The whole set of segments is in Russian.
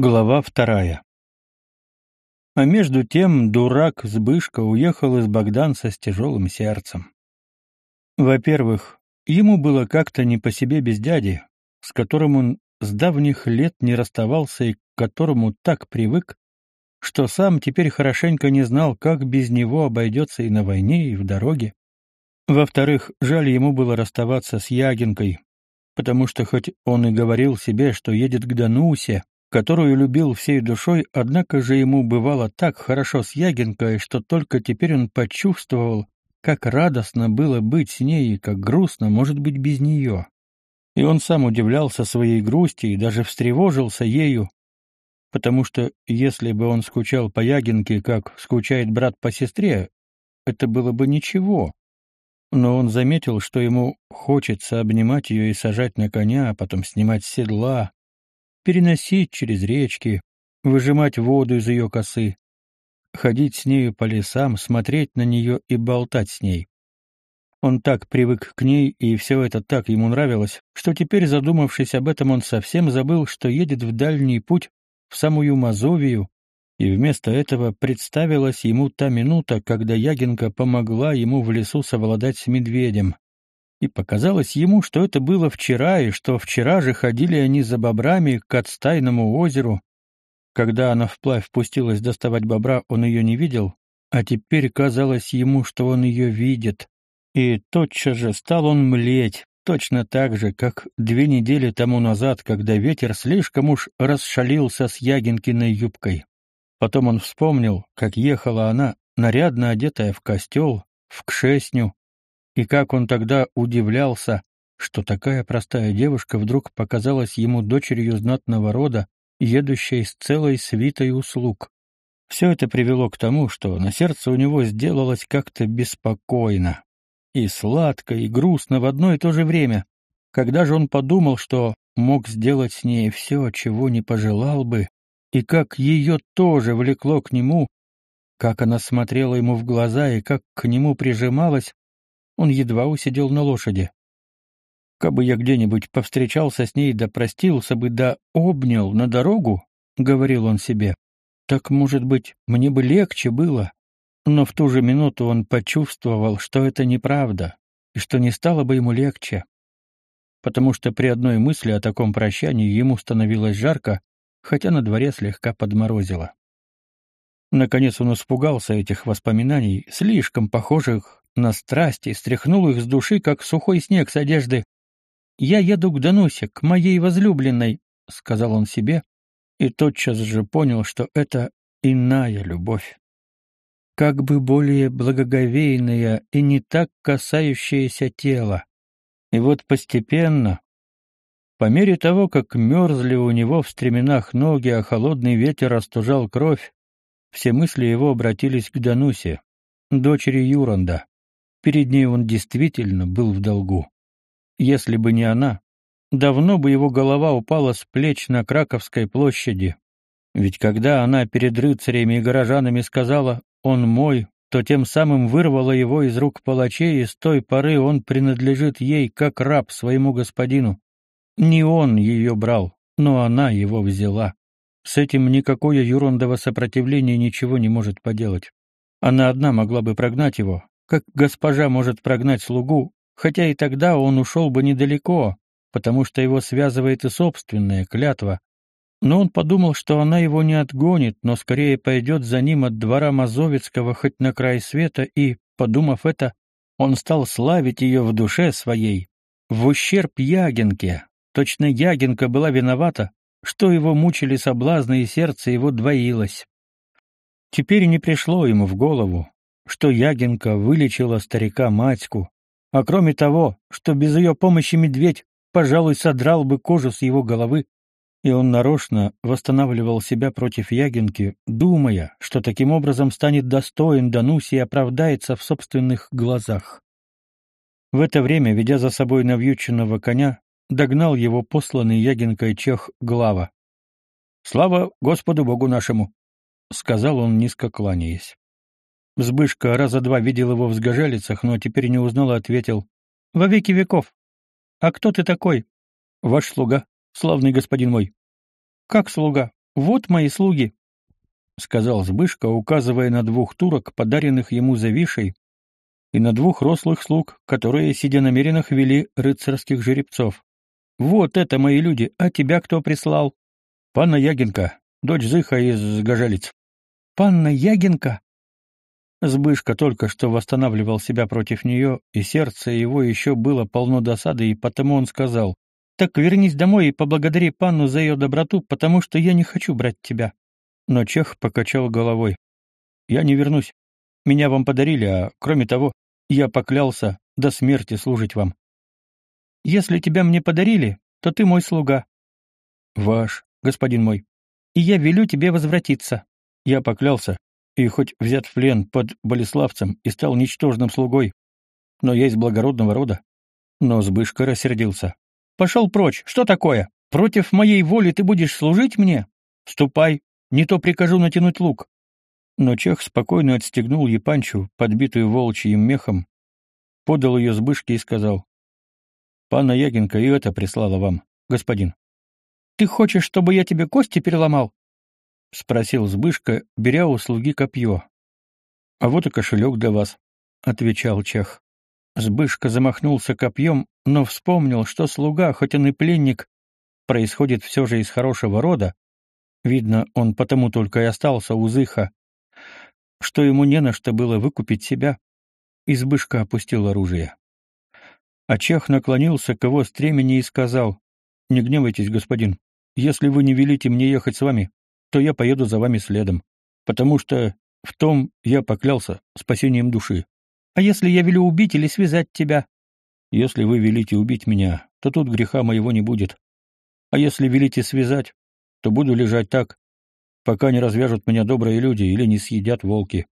Глава вторая. А между тем дурак Збышка уехал из Богданца с тяжелым сердцем. Во-первых, ему было как-то не по себе без дяди, с которым он с давних лет не расставался и к которому так привык, что сам теперь хорошенько не знал, как без него обойдется и на войне, и в дороге. Во-вторых, жаль ему было расставаться с Ягинкой, потому что хоть он и говорил себе, что едет к Данусе, которую любил всей душой, однако же ему бывало так хорошо с Ягинкой, что только теперь он почувствовал, как радостно было быть с ней и как грустно может быть без нее. И он сам удивлялся своей грусти и даже встревожился ею, потому что если бы он скучал по Ягинке, как скучает брат по сестре, это было бы ничего. Но он заметил, что ему хочется обнимать ее и сажать на коня, а потом снимать с седла, переносить через речки, выжимать воду из ее косы, ходить с нею по лесам, смотреть на нее и болтать с ней. Он так привык к ней, и все это так ему нравилось, что теперь, задумавшись об этом, он совсем забыл, что едет в дальний путь, в самую Мазовию, и вместо этого представилась ему та минута, когда Ягинка помогла ему в лесу совладать с медведем и показалось ему, что это было вчера, и что вчера же ходили они за бобрами к отстайному озеру. Когда она вплавь пустилась доставать бобра, он ее не видел, а теперь казалось ему, что он ее видит. И тотчас же стал он млеть, точно так же, как две недели тому назад, когда ветер слишком уж расшалился с Ягинкиной юбкой. Потом он вспомнил, как ехала она, нарядно одетая в костел, в кшесню, и как он тогда удивлялся, что такая простая девушка вдруг показалась ему дочерью знатного рода, едущей с целой свитой услуг. Все это привело к тому, что на сердце у него сделалось как-то беспокойно. И сладко, и грустно в одно и то же время. Когда же он подумал, что мог сделать с ней все, чего не пожелал бы, и как ее тоже влекло к нему, как она смотрела ему в глаза и как к нему прижималась, он едва усидел на лошади. Кабы я где-нибудь повстречался с ней да простился бы да обнял на дорогу, — говорил он себе, — так, может быть, мне бы легче было. Но в ту же минуту он почувствовал, что это неправда, и что не стало бы ему легче. Потому что при одной мысли о таком прощании ему становилось жарко, хотя на дворе слегка подморозило. Наконец он испугался этих воспоминаний, слишком похожих на страсти, стряхнул их с души, как сухой снег с одежды. «Я еду к Данусе, к моей возлюбленной», — сказал он себе, и тотчас же понял, что это иная любовь. Как бы более благоговейная и не так касающаяся тела. И вот постепенно, по мере того, как мерзли у него в стременах ноги, а холодный ветер остужал кровь, все мысли его обратились к Данусе, дочери Юранда. Перед ней он действительно был в долгу. Если бы не она, давно бы его голова упала с плеч на Краковской площади. Ведь когда она перед рыцарями и горожанами сказала «он мой», то тем самым вырвала его из рук палачей, и с той поры он принадлежит ей как раб своему господину. Не он ее брал, но она его взяла. С этим никакое Юрондово сопротивление ничего не может поделать. Она одна могла бы прогнать его, как госпожа может прогнать слугу, хотя и тогда он ушел бы недалеко, потому что его связывает и собственная клятва. Но он подумал, что она его не отгонит, но скорее пойдет за ним от двора Мазовецкого хоть на край света, и, подумав это, он стал славить ее в душе своей, в ущерб Ягинке. Точно Ягинка была виновата, что его мучили соблазны, и сердце его двоилось. Теперь не пришло ему в голову, что Ягинка вылечила старика Матьку, а кроме того, что без ее помощи медведь, пожалуй, содрал бы кожу с его головы, и он нарочно восстанавливал себя против Ягинки, думая, что таким образом станет достоин Дануси и оправдается в собственных глазах. В это время, ведя за собой навьюченного коня, догнал его посланный Ягинкой чех Глава. «Слава Господу Богу нашему!» — сказал он, низко кланяясь. Взбышка раза два видел его в сгожалицах, но теперь не узнал и ответил. — Во веки веков. — А кто ты такой? — Ваш слуга, славный господин мой. — Как слуга? Вот мои слуги, — сказал Збышка, указывая на двух турок, подаренных ему за вишей, и на двух рослых слуг, которые, сидя на меринах, вели рыцарских жеребцов. «Вот это мои люди, а тебя кто прислал?» «Панна Ягинка, дочь Зыха из Гажелиц». «Панна Ягинка?» Збышка только что восстанавливал себя против нее, и сердце его еще было полно досады, и потому он сказал, «Так вернись домой и поблагодари панну за ее доброту, потому что я не хочу брать тебя». Но Чех покачал головой. «Я не вернусь. Меня вам подарили, а, кроме того, я поклялся до смерти служить вам. Если тебя мне подарили, то ты мой слуга». «Ваш, господин мой. И я велю тебе возвратиться». Я поклялся, и хоть взят в плен под Болеславцем и стал ничтожным слугой, но я из благородного рода. Но Збышка рассердился. «Пошел прочь! Что такое? Против моей воли ты будешь служить мне? Ступай, не то прикажу натянуть лук». Но Чех спокойно отстегнул Епанчу, подбитую волчьим мехом, подал ее Збышке и сказал. «Панна Ягинка и это прислала вам, господин». «Ты хочешь, чтобы я тебе кости переломал?» — спросил Збышка, беря у слуги копье. «А вот и кошелек для вас», — отвечал Чех. Збышка замахнулся копьем, но вспомнил, что слуга, хоть он и пленник, происходит все же из хорошего рода. Видно, он потому только и остался у Зыха, что ему не на что было выкупить себя. Избышка опустил оружие. А Чех наклонился к его стремени и сказал, «Не гневайтесь, господин, если вы не велите мне ехать с вами, то я поеду за вами следом, потому что в том я поклялся спасением души. А если я велю убить или связать тебя? Если вы велите убить меня, то тут греха моего не будет. А если велите связать, то буду лежать так, пока не развяжут меня добрые люди или не съедят волки.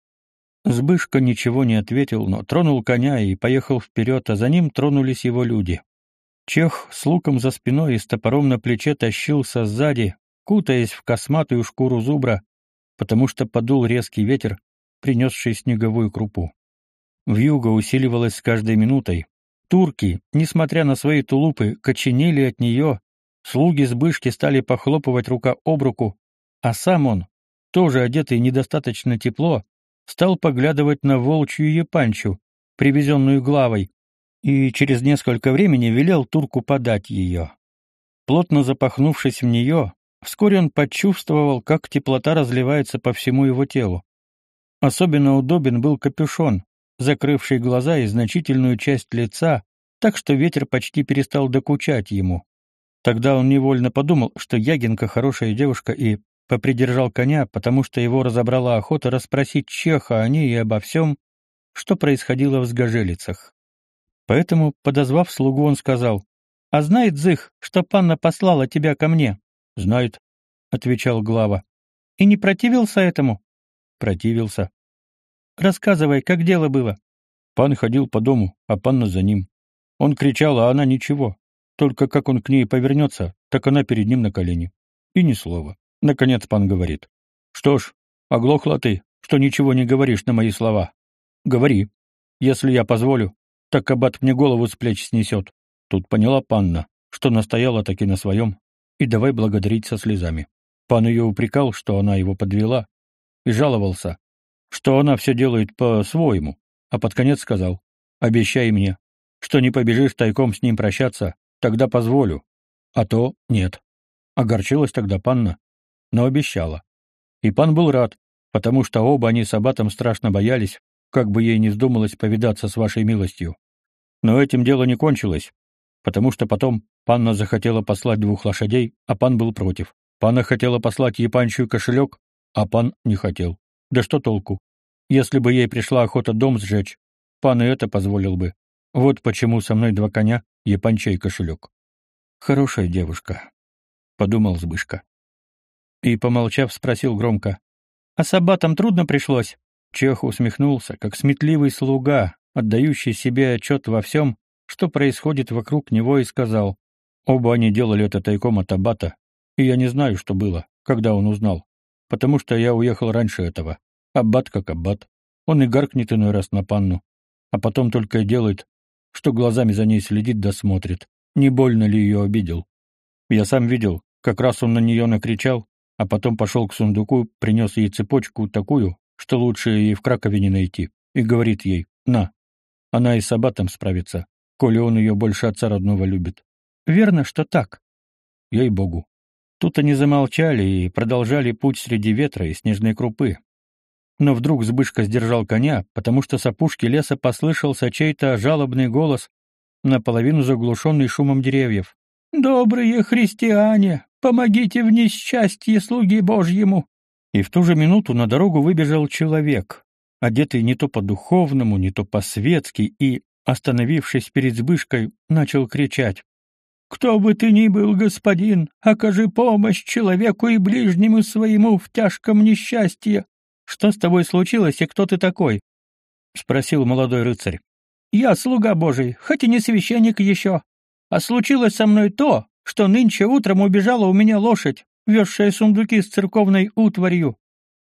Збышка ничего не ответил, но тронул коня и поехал вперед, а за ним тронулись его люди. Чех с луком за спиной и с топором на плече тащился сзади, кутаясь в косматую шкуру зубра, потому что подул резкий ветер, принесший снеговую крупу. Вьюга усиливалась с каждой минутой. Турки, несмотря на свои тулупы, коченели от нее, слуги сбышки стали похлопывать рука об руку, а сам он, тоже одетый недостаточно тепло, стал поглядывать на волчью епанчу, привезенную главой, и через несколько времени велел турку подать ее. Плотно запахнувшись в нее, Вскоре он почувствовал, как теплота разливается по всему его телу. Особенно удобен был капюшон, закрывший глаза и значительную часть лица, так что ветер почти перестал докучать ему. Тогда он невольно подумал, что Ягинка хорошая девушка и попридержал коня, потому что его разобрала охота расспросить Чеха о ней и обо всем, что происходило в сгожелицах. Поэтому, подозвав слугу, он сказал, «А знает Зых, что панна послала тебя ко мне?» Знает, отвечал глава. И не противился этому? Противился. Рассказывай, как дело было. Пан ходил по дому, а панна за ним. Он кричал, а она ничего. Только как он к ней повернется, так она перед ним на колени. И ни слова. Наконец пан говорит. Что ж, оглохла ты, что ничего не говоришь на мои слова. Говори. Если я позволю, так кабат мне голову с плеч снесет. Тут поняла панна, что настояла таки на своем, и давай благодарить со слезами. Пан ее упрекал, что она его подвела, и жаловался, что она все делает по-своему, а под конец сказал, «Обещай мне, что не побежишь тайком с ним прощаться, тогда позволю, а то нет». Огорчилась тогда панна, но обещала. И пан был рад, потому что оба они с аббатом страшно боялись, как бы ей не вздумалось повидаться с вашей милостью. Но этим дело не кончилось, потому что потом Панна захотела послать двух лошадей, а пан был против. Панна хотела послать Епанчию кошелек, а пан не хотел. Да что толку? Если бы ей пришла охота дом сжечь, пан и это позволил бы. Вот почему со мной два коня, Епанча и кошелек. Хорошая девушка, — подумал Збышка. И, помолчав, спросил громко. — А с аббатом трудно пришлось? Чех усмехнулся, как сметливый слуга, отдающий себе отчет во всем, что происходит вокруг него, и сказал. Оба они делали это тайком от Аббата, и я не знаю, что было, когда он узнал, потому что я уехал раньше этого. Аббат как Аббат. Он и гаркнет иной раз на панну, а потом только и делает, что глазами за ней следит да смотрит, не больно ли ее обидел. Я сам видел, как раз он на нее накричал, а потом пошел к сундуку, принес ей цепочку такую, что лучше ей в Кракове не найти, и говорит ей «На». Она и с аббатом справится, коли он ее больше отца родного любит. Верно, что так. Ей-богу. Тут они замолчали и продолжали путь среди ветра и снежной крупы. Но вдруг Збышка сдержал коня, потому что с опушки леса послышался чей-то жалобный голос, наполовину заглушенный шумом деревьев. «Добрые христиане, помогите в несчастье слуги Божьему!» И в ту же минуту на дорогу выбежал человек, одетый не то по-духовному, не то по-светски, и, остановившись перед Збышкой, начал кричать. «Кто бы ты ни был, господин, окажи помощь человеку и ближнему своему в тяжком несчастье!» «Что с тобой случилось и кто ты такой?» — спросил молодой рыцарь. «Я слуга Божий, хоть и не священник еще. А случилось со мной то, что нынче утром убежала у меня лошадь, везшая сундуки с церковной утварью.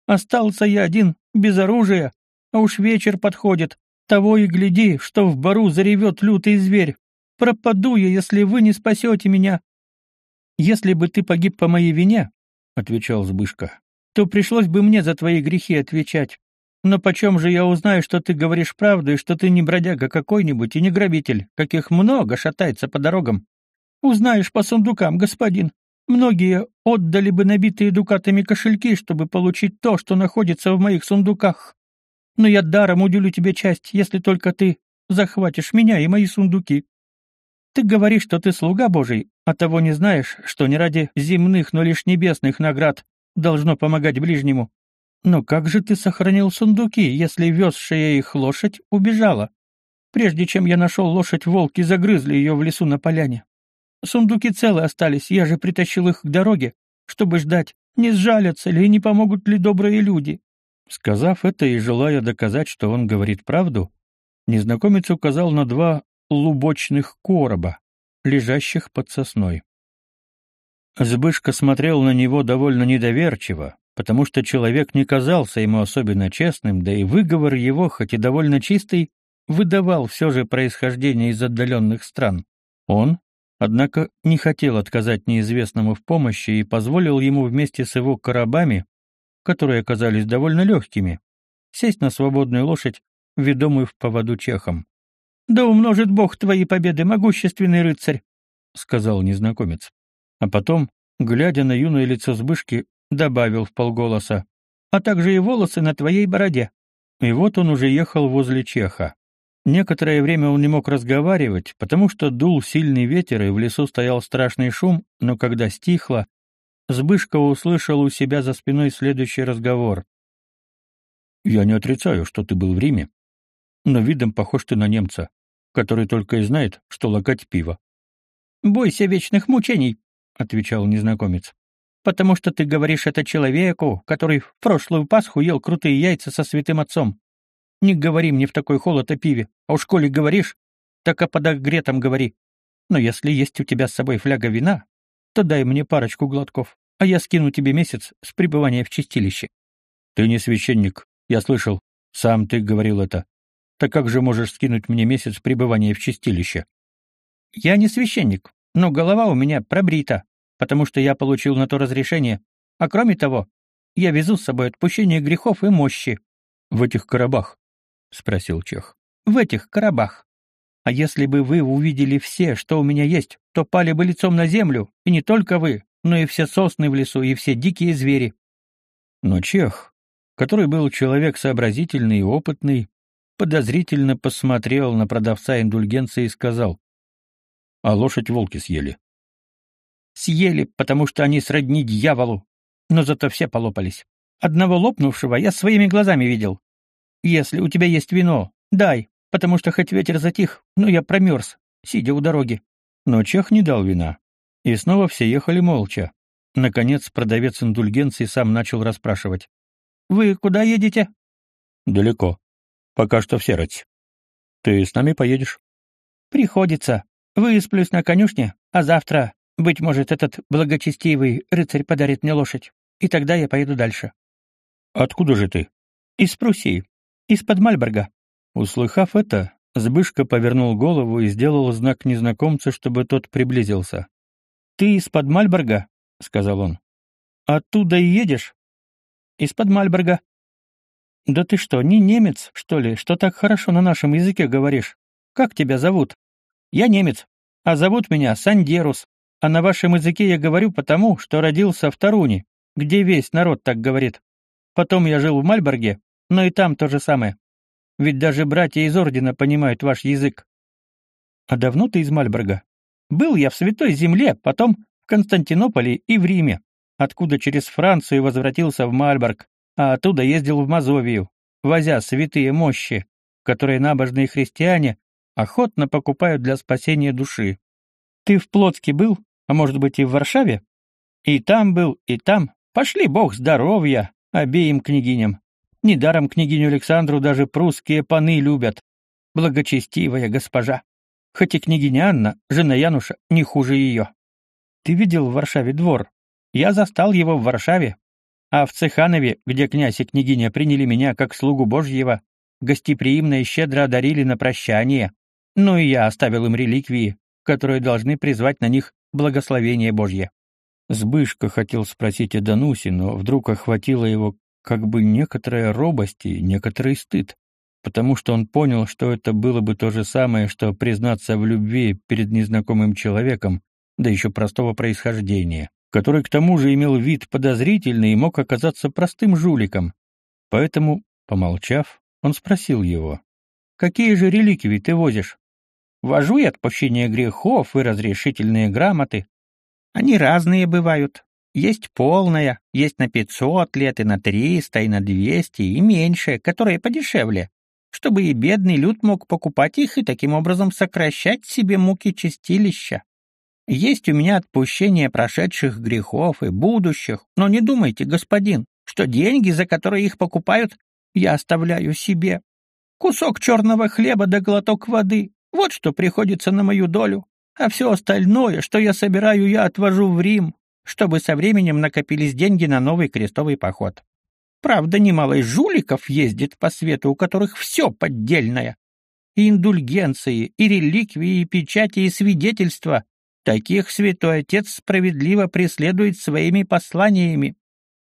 Остался я один, без оружия, а уж вечер подходит. Того и гляди, что в бару заревет лютый зверь. Пропаду я, если вы не спасете меня. Если бы ты погиб по моей вине, — отвечал Збышка, — то пришлось бы мне за твои грехи отвечать. Но почем же я узнаю, что ты говоришь правду и что ты не бродяга какой-нибудь и не грабитель, каких много шатается по дорогам? Узнаешь по сундукам, господин. Многие отдали бы набитые дукатами кошельки, чтобы получить то, что находится в моих сундуках. Но я даром уделю тебе часть, если только ты захватишь меня и мои сундуки. Ты говоришь, что ты слуга Божий, а того не знаешь, что не ради земных, но лишь небесных наград должно помогать ближнему. Но как же ты сохранил сундуки, если везшая их лошадь убежала? Прежде чем я нашел лошадь, волки загрызли ее в лесу на поляне. Сундуки целы остались, я же притащил их к дороге, чтобы ждать, не сжалятся ли и не помогут ли добрые люди. Сказав это и желая доказать, что он говорит правду, незнакомец указал на два лубочных короба, лежащих под сосной. Збышка смотрел на него довольно недоверчиво, потому что человек не казался ему особенно честным, да и выговор его, хоть и довольно чистый, выдавал все же происхождение из отдаленных стран. Он, однако, не хотел отказать неизвестному в помощи и позволил ему вместе с его коробами, которые оказались довольно легкими, сесть на свободную лошадь, ведомую в поводу чехом. «Да умножит Бог твои победы, могущественный рыцарь!» — сказал незнакомец. А потом, глядя на юное лицо Збышки, добавил в полголоса, а также и волосы на твоей бороде. И вот он уже ехал возле Чеха. Некоторое время он не мог разговаривать, потому что дул сильный ветер, и в лесу стоял страшный шум, но когда стихло, Збышка услышал у себя за спиной следующий разговор. «Я не отрицаю, что ты был в Риме, но видом похож ты на немца, который только и знает, что лакать пиво». «Бойся вечных мучений», — отвечал незнакомец потому что ты говоришь это человеку, который в прошлую Пасху ел крутые яйца со святым отцом. Не говори мне в такой холод о пиве, а уж коли говоришь, так о подогретом говори. Но если есть у тебя с собой фляга вина, то дай мне парочку глотков, а я скину тебе месяц с пребывания в чистилище. Ты не священник, я слышал, сам ты говорил это. Так как же можешь скинуть мне месяц пребывания в чистилище? Я не священник, но голова у меня пробрита, потому что я получил на то разрешение, а кроме того, я везу с собой отпущение грехов и мощи. — В этих коробах? — спросил Чех. — В этих коробах. А если бы вы увидели все, что у меня есть, то пали бы лицом на землю, и не только вы, но и все сосны в лесу, и все дикие звери. Но Чех, который был человек сообразительный и опытный, подозрительно посмотрел на продавца индульгенции и сказал, «А лошадь волки съели». Съели, потому что они сродни дьяволу. Но зато все полопались. Одного лопнувшего я своими глазами видел. Если у тебя есть вино, дай, потому что хоть ветер затих, но я промерз, сидя у дороги. Но Чех не дал вина. И снова все ехали молча. Наконец продавец индульгенции сам начал расспрашивать. «Вы куда едете?» «Далеко. Пока что в Серость. Ты с нами поедешь?» «Приходится. Высплюсь на конюшне, а завтра быть может, этот благочестивый рыцарь подарит мне лошадь, и тогда я поеду дальше. Откуда же ты? Из Пруссии, из-под Мальборга. Услыхав это, Збышка повернул голову и сделал знак незнакомцу, чтобы тот приблизился. Ты из-под Мальборга? сказал он. Оттуда и едешь? Из-под Мальборга. Да ты что, не немец, что ли, что так хорошо на нашем языке говоришь? Как тебя зовут? Я немец, а зовут меня Сандерус. А на вашем языке я говорю потому, что родился в Таруне, где весь народ так говорит. Потом я жил в Мальборге, но и там то же самое. Ведь даже братья из ордена понимают ваш язык. А давно ты из Мальборга? Был я в Святой Земле, потом в Константинополе и в Риме, откуда через Францию возвратился в Мальборг, а оттуда ездил в Мазовию, возя святые мощи, которые набожные христиане охотно покупают для спасения души. Ты в Плотске был, а может быть и в Варшаве? И там был, и там. Пошли бог здоровья обеим княгиням. Недаром княгиню Александру даже прусские паны любят. Благочестивая госпожа. Хоть и княгиня Анна, жена Януша, не хуже ее. Ты видел в Варшаве двор? Я застал его в Варшаве, а в Цеханове, где князь и княгиня приняли меня как слугу Божьего, гостеприимно и щедро одарили на прощание. Ну и я оставил им реликвии, которые должны призвать на них благословение Божье. Сбышка хотел спросить о Данусе, но вдруг охватила его как бы некоторая робость и некоторый стыд, потому что он понял, что это было бы то же самое, что признаться в любви перед незнакомым человеком, да еще простого происхождения который к тому же имел вид подозрительный и мог оказаться простым жуликом. Поэтому, помолчав, он спросил его, «Какие же реликвии ты возишь?» «Вожу и отпущение грехов, и разрешительные грамоты. Они разные бывают. Есть полная, есть на пятьсот лет, и на триста, и на двести, и меньше, которые подешевле, чтобы и бедный люд мог покупать их и таким образом сокращать себе муки чистилища. Есть у меня отпущение прошедших грехов и будущих, но не думайте, господин, что деньги, за которые их покупают, я оставляю себе. Кусок черного хлеба да глоток воды — вот что приходится на мою долю, а все остальное, что я собираю, я отвожу в Рим, чтобы со временем накопились деньги на новый крестовый поход. Правда, немало и жуликов ездит по свету, у которых все поддельное. И индульгенции, и реликвии, и печати, и свидетельства, Таких святой отец справедливо преследует своими посланиями.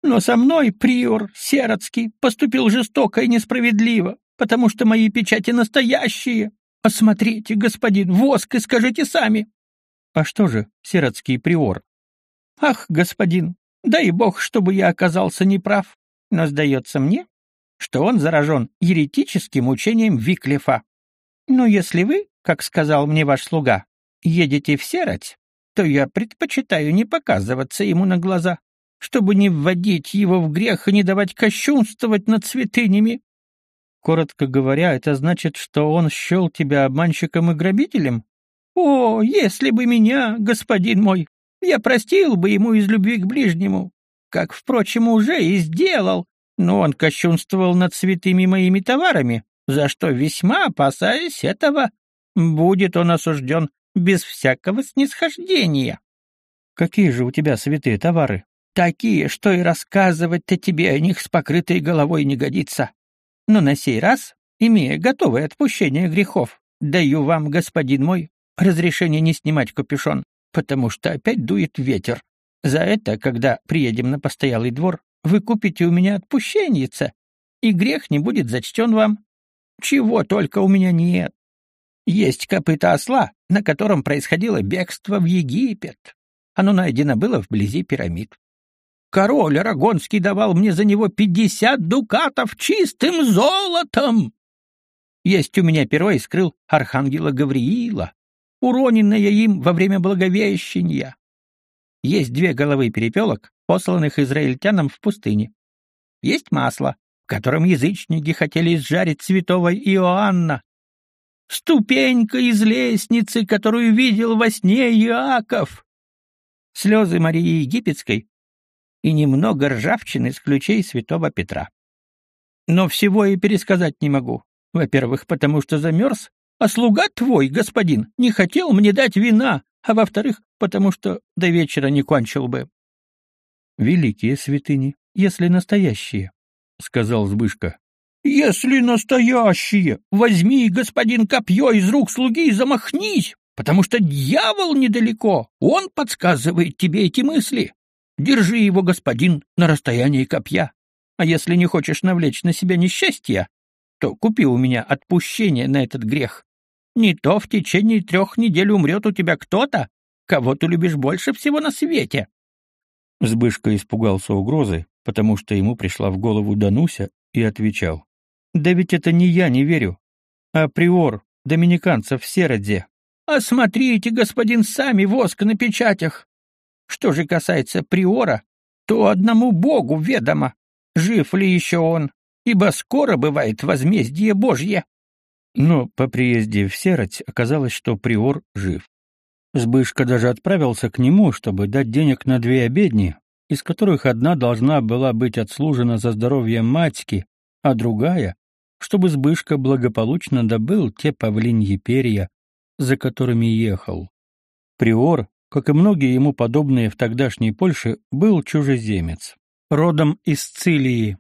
Но со мной приор Сероцкий поступил жестоко и несправедливо, потому что мои печати настоящие. Осмотрите, господин, воск и скажите сами. А что же, Сероцкий приор? Ах, господин, дай бог, чтобы я оказался неправ, но сдается мне, что он заражен еретическим учением Виклифа. Но если вы, как сказал мне ваш слуга, едете в Серать, то я предпочитаю не показываться ему на глаза, чтобы не вводить его в грех и не давать кощунствовать над святынями. Коротко говоря, это значит, что он счел тебя обманщиком и грабителем? О, если бы меня, господин мой, я простил бы ему из любви к ближнему, как, впрочем, уже и сделал, но он кощунствовал над святыми моими товарами, за что весьма опасаясь этого. Будет он осужден без всякого снисхождения. Какие же у тебя святые товары? Такие, что и рассказывать-то тебе о них с покрытой головой не годится. Но на сей раз, имея готовое отпущение грехов, даю вам, господин мой, разрешение не снимать капюшон, потому что опять дует ветер. За это, когда приедем на постоялый двор, вы купите у меня отпущенница, и грех не будет зачтен вам. Чего только у меня нет. Есть копыта осла, на котором происходило бегство в Египет. Оно найдено было вблизи пирамид. Король Арагонский давал мне за него пятьдесят дукатов чистым золотом. Есть у меня перо из крыл архангела Гавриила, уроненное им во время Благовещения. Есть две головы перепелок, посланных израильтянам в пустыне. Есть масло, в котором язычники хотели изжарить святого Иоанна, ступенька из лестницы, которую видел во сне Иаков. Слезы Марии Египетской и немного ржавчины с ключей святого Петра. Но всего и пересказать не могу. Во-первых, потому что замерз, а слуга твой, господин, не хотел мне дать вина, а во-вторых, потому что до вечера не кончил бы. Великие святыни, если настоящие, — сказал Збышка. «Если настоящие, возьми, господин, копье из рук слуги и замахнись, потому что дьявол недалеко, он подсказывает тебе эти мысли. Держи его, господин, на расстоянии копья. А если не хочешь навлечь на себя несчастье, то купи у меня отпущение на этот грех. Не то в течение трех недель умрет у тебя кто-то, кого ты любишь больше всего на свете. Збышка испугался угрозы, потому что ему пришла в голову Дануся, и отвечал. «Да ведь это не я не верю, а приор доминиканцев в Сероде». «А смотрите, господин, сами воск на печатях. Что же касается приора, то одному Богу ведомо, жив ли еще он, ибо скоро бывает возмездие Божье». Но по приезде в Сероть оказалось, что приор жив. Сбышка даже отправился к нему, чтобы дать денег на две обедни, из которых одна должна была быть отслужена за здоровье матьки, а другая, чтобы Сбышка благополучно добыл те павлиньи перья, за которыми ехал. Приор, как и многие ему подобные в тогдашней Польше, был чужеземец, родом из Цилии.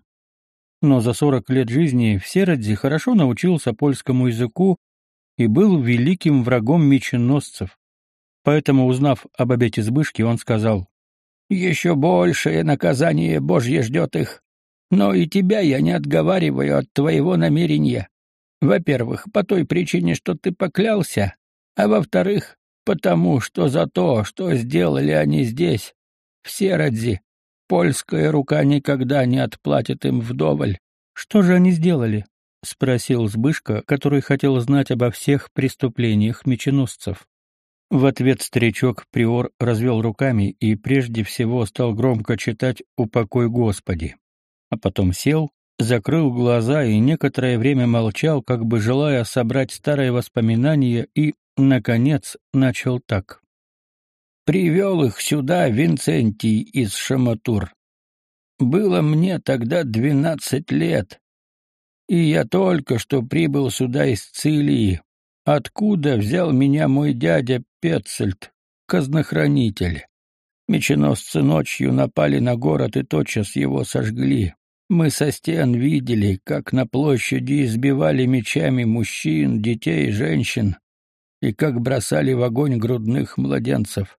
Но за сорок лет жизни в Серодзе хорошо научился польскому языку и был великим врагом меченосцев, Поэтому, узнав об обете Збышки, он сказал, «Еще большее наказание Божье ждет их. Но и тебя я не отговариваю от твоего намерения. Во-первых, по той причине, что ты поклялся, а во-вторых, потому что за то, что сделали они здесь, в Серодзе, польская рука никогда не отплатит им вдоволь. Что же они сделали? спросил Збышка, который хотел знать обо всех преступлениях меченосцев. В ответ старичок Приор развел руками и прежде всего стал громко читать «Упокой Господи», а потом сел, закрыл глаза и некоторое время молчал, как бы желая собрать старые воспоминания и, наконец, начал так. «Привел их сюда Винцентий из Шаматур. Было мне тогда двенадцать лет, и я только что прибыл сюда из Цилии, откуда взял меня мой дядя Петцельд, казнохранитель. Меченосцы ночью напали на город и тотчас его сожгли. Мы со стен видели, как на площади избивали мечами мужчин, детей и женщин, и как бросали в огонь грудных младенцев.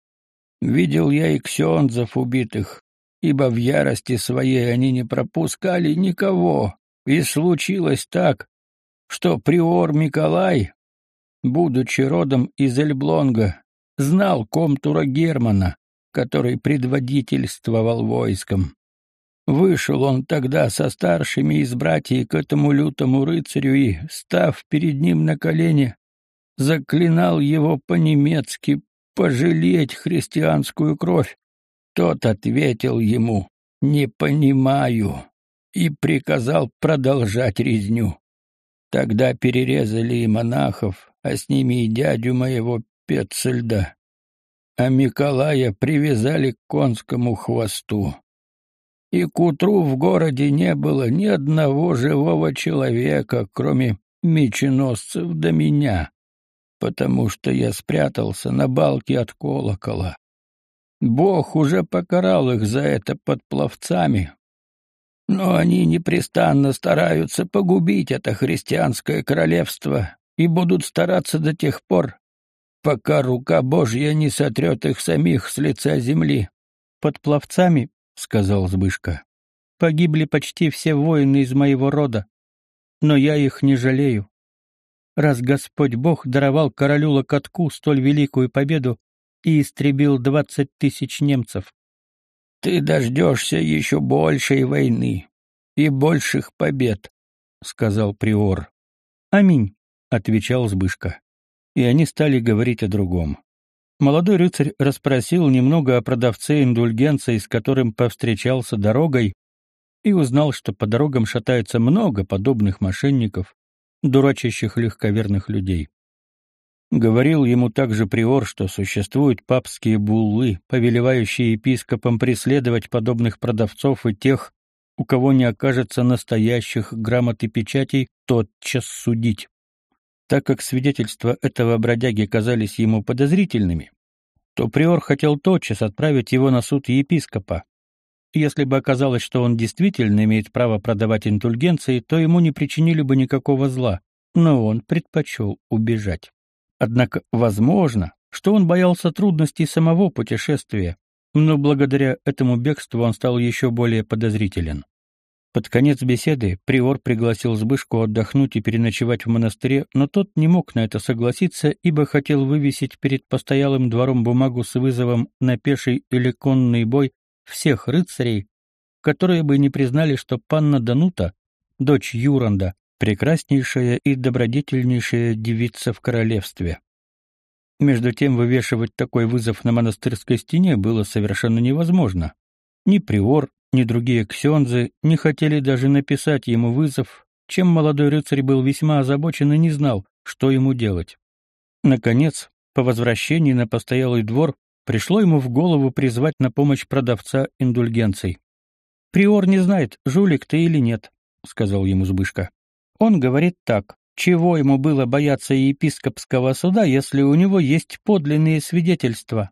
Видел я и ксензов убитых, ибо в ярости своей они не пропускали никого, и случилось так, что приор Николай, будучи родом из Эльблонга, знал комтура Германа, который предводительствовал войском. Вышел он тогда со старшими из братьев к этому лютому рыцарю и, став перед ним на колени, заклинал его по-немецки пожалеть христианскую кровь. Тот ответил ему «Не понимаю» и приказал продолжать резню. Тогда перерезали и монахов, а с ними и дядю моего Петцельда, а Миколая привязали к конскому хвосту. И к утру в городе не было ни одного живого человека, кроме меченосцев до меня, потому что я спрятался на балке от колокола. Бог уже покарал их за это под пловцами, но они непрестанно стараются погубить это христианское королевство и будут стараться до тех пор, пока рука Божья не сотрет их самих с лица земли. Под пловцами, — сказал Збышка, — погибли почти все воины из моего рода, но я их не жалею. Раз Господь Бог даровал королю Локотку столь великую победу и истребил двадцать тысяч немцев. Ты дождешься еще большей войны и больших побед, — сказал приор. Аминь отвечал Збышка. И они стали говорить о другом. Молодой рыцарь расспросил немного о продавце индульгенции, с которым повстречался дорогой, и узнал, что по дорогам шатается много подобных мошенников, дурачащих легковерных людей. Говорил ему также приор, что существуют папские буллы, повелевающие епископам преследовать подобных продавцов и тех, у кого не окажется настоящих грамот и печатей, тотчас судить. Так как свидетельства этого бродяги казались ему подозрительными, то приор хотел тотчас отправить его на суд епископа. Если бы оказалось, что он действительно имеет право продавать индульгенции, то ему не причинили бы никакого зла, но он предпочел убежать. Однако возможно, что он боялся трудностей самого путешествия, но благодаря этому бегству он стал еще более подозрителен. Под конец беседы приор пригласил Збышку отдохнуть и переночевать в монастыре, но тот не мог на это согласиться, ибо хотел вывесить перед постоялым двором бумагу с вызовом на пеший или конный бой всех рыцарей, которые бы не признали, что панна Данута, дочь Юранда, прекраснейшая и добродетельнейшая девица в королевстве. Между тем вывешивать такой вызов на монастырской стене было совершенно невозможно. Ни приор, ни другие ксензы не хотели даже написать ему вызов, чем молодой рыцарь был весьма озабочен и не знал, что ему делать. Наконец, по возвращении на постоялый двор, пришло ему в голову призвать на помощь продавца индульгенций. «Приор не знает, жулик ты или нет», — сказал ему Збышка. «Он говорит так. Чего ему было бояться епископского суда, если у него есть подлинные свидетельства?»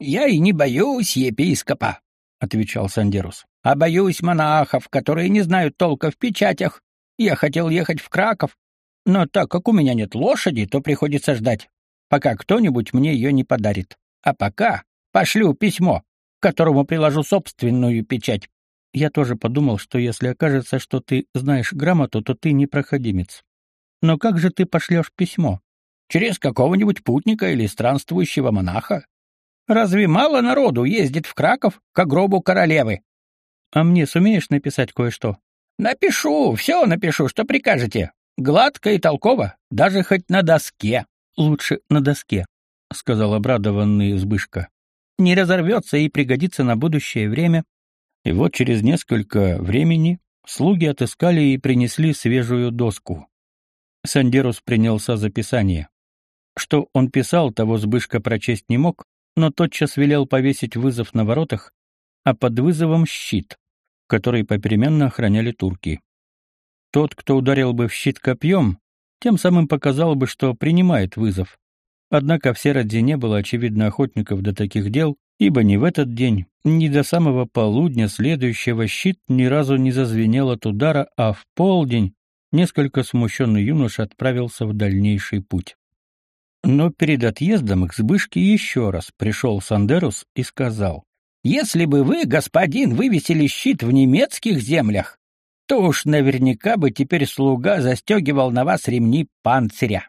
«Я и не боюсь епископа», отвечал Сандерус. А боюсь монахов, которые не знают толка в печатях. Я хотел ехать в Краков, но так как у меня нет лошади, то приходится ждать, пока кто-нибудь мне ее не подарит. А пока пошлю письмо, к которому приложу собственную печать. Я тоже подумал, что если окажется, что ты знаешь грамоту, то ты не проходимец. Но как же ты пошлешь письмо? Через какого-нибудь путника или странствующего монаха. Разве мало народу ездит в Краков к гробу королевы? А мне сумеешь написать кое-что? Напишу, все напишу, что прикажете. Гладко и толково, даже хоть на доске. Лучше на доске, сказал обрадованный Збышка. Не разорвется и пригодится на будущее время. И вот через несколько времени слуги отыскали и принесли свежую доску. Сандерус принялся за писание. Что он писал, того Збышка прочесть не мог, но тотчас велел повесить вызов на воротах, а под вызовом щит, который попеременно охраняли турки. Тот, кто ударил бы в щит копьем, тем самым показал бы, что принимает вызов. Однако в Сероде не было, очевидно, охотников до таких дел, ибо ни в этот день, ни до самого полудня следующего щит ни разу не зазвенел от удара, а в полдень несколько смущенный юноша отправился в дальнейший путь. Но перед отъездом к Збышке еще раз пришел Сандерус и сказал, «Если бы вы, господин, вывесили щит в немецких землях, то уж наверняка бы теперь слуга застегивал на вас ремни панциря».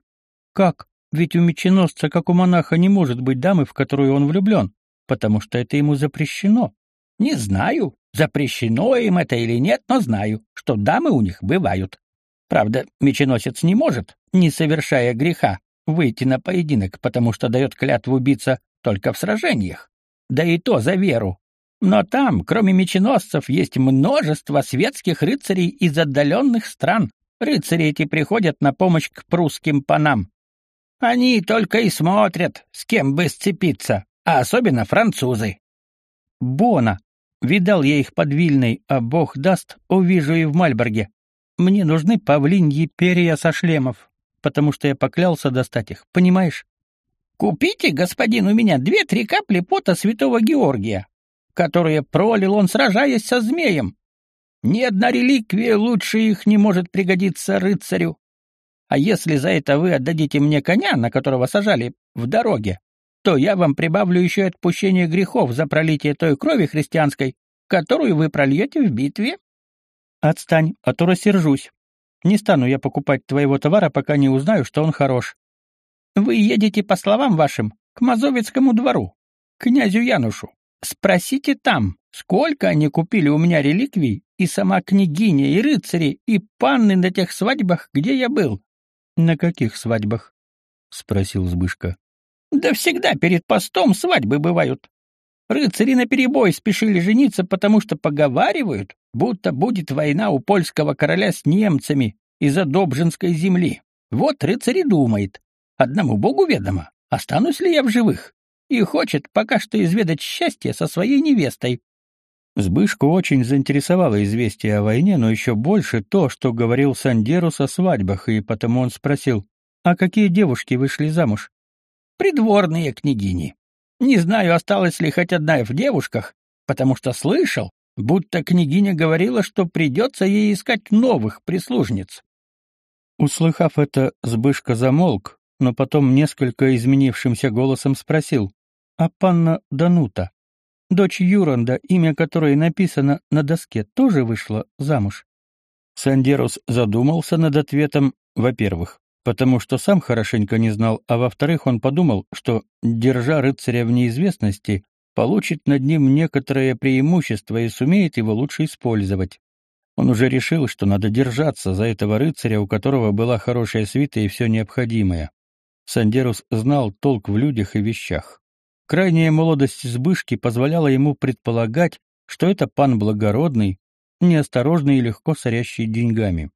«Как? Ведь у меченосца, как у монаха, не может быть дамы, в которую он влюблен, потому что это ему запрещено». «Не знаю, запрещено им это или нет, но знаю, что дамы у них бывают. Правда, меченосец не может, не совершая греха, выйти на поединок, потому что дает клятву биться только в сражениях. Да и то за веру. Но там, кроме меченосцев, есть множество светских рыцарей из отдаленных стран. Рыцари эти приходят на помощь к прусским панам. Они только и смотрят, с кем бы сцепиться, а особенно французы. Бона. Видал я их под Вильной, а бог даст, увижу и в Мальборге. Мне нужны павлиньи перья со шлемов потому что я поклялся достать их, понимаешь? Купите, господин, у меня две-три капли пота святого Георгия, которые пролил он, сражаясь со змеем. Ни одна реликвия лучше их не может пригодиться рыцарю. А если за это вы отдадите мне коня, на которого сажали в дороге, то я вам прибавлю еще отпущение грехов за пролитие той крови христианской, которую вы прольете в битве. Отстань, а то рассержусь. Не стану я покупать твоего товара, пока не узнаю, что он хорош. Вы едете, по словам вашим, к Мазовецкому двору, князю Янушу. Спросите там, сколько они купили у меня реликвий, и сама княгиня, и рыцари, и панны на тех свадьбах, где я был. — На каких свадьбах? — спросил Збышка. — Да всегда перед постом свадьбы бывают. Рыцари наперебой спешили жениться, потому что поговаривают, будто будет война у польского короля с немцами из-за Добжинской земли. Вот рыцарь и думает. Одному богу ведомо, останусь ли я в живых. И хочет пока что изведать счастье со своей невестой. Сбышку очень заинтересовало известие о войне, но еще больше то, что говорил Сандерус о свадьбах, и потому он спросил, «А какие девушки вышли замуж?» «Придворные княгини. Не знаю, осталась ли хоть одна в девушках, потому что слышал, будто княгиня говорила, что придется ей искать новых прислужниц. Услыхав это, Збышка замолк, но потом несколько изменившимся голосом спросил, «А панна Данута? Дочь Юранда, имя которой написано на доске, тоже вышла замуж? Сандерус задумался над ответом, во-первых, потому что сам хорошенько не знал, а во-вторых, он подумал, что, держа рыцаря в неизвестности, получит над ним некоторое преимущество и сумеет его лучше использовать. Он уже решил, что надо держаться за этого рыцаря, у которого была хорошая свита и все необходимое. Сандерус знал толк в людях и вещах. Крайняя молодость Збышки позволяла ему предполагать, что это пан благородный, неосторожный и легко сорящий деньгами.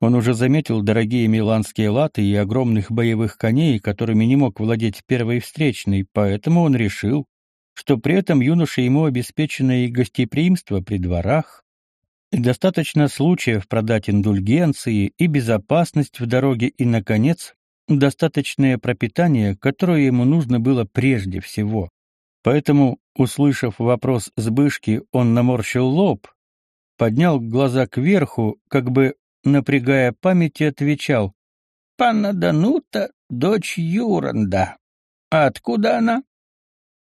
Он уже заметил дорогие миланские латы и огромных боевых коней, которыми не мог владеть первый встречный, поэтому он решил, что при этом юноше ему обеспечено и гостеприимство при дворах, и достаточно случаев продать индульгенции, и безопасность в дороге, и, наконец, достаточное пропитание, которое ему нужно было прежде всего. Поэтому, услышав вопрос Збышки, он наморщил лоб, поднял глаза кверху, как бы напрягая память, и отвечал. «Панна Данута — дочь Юранда. А откуда она?»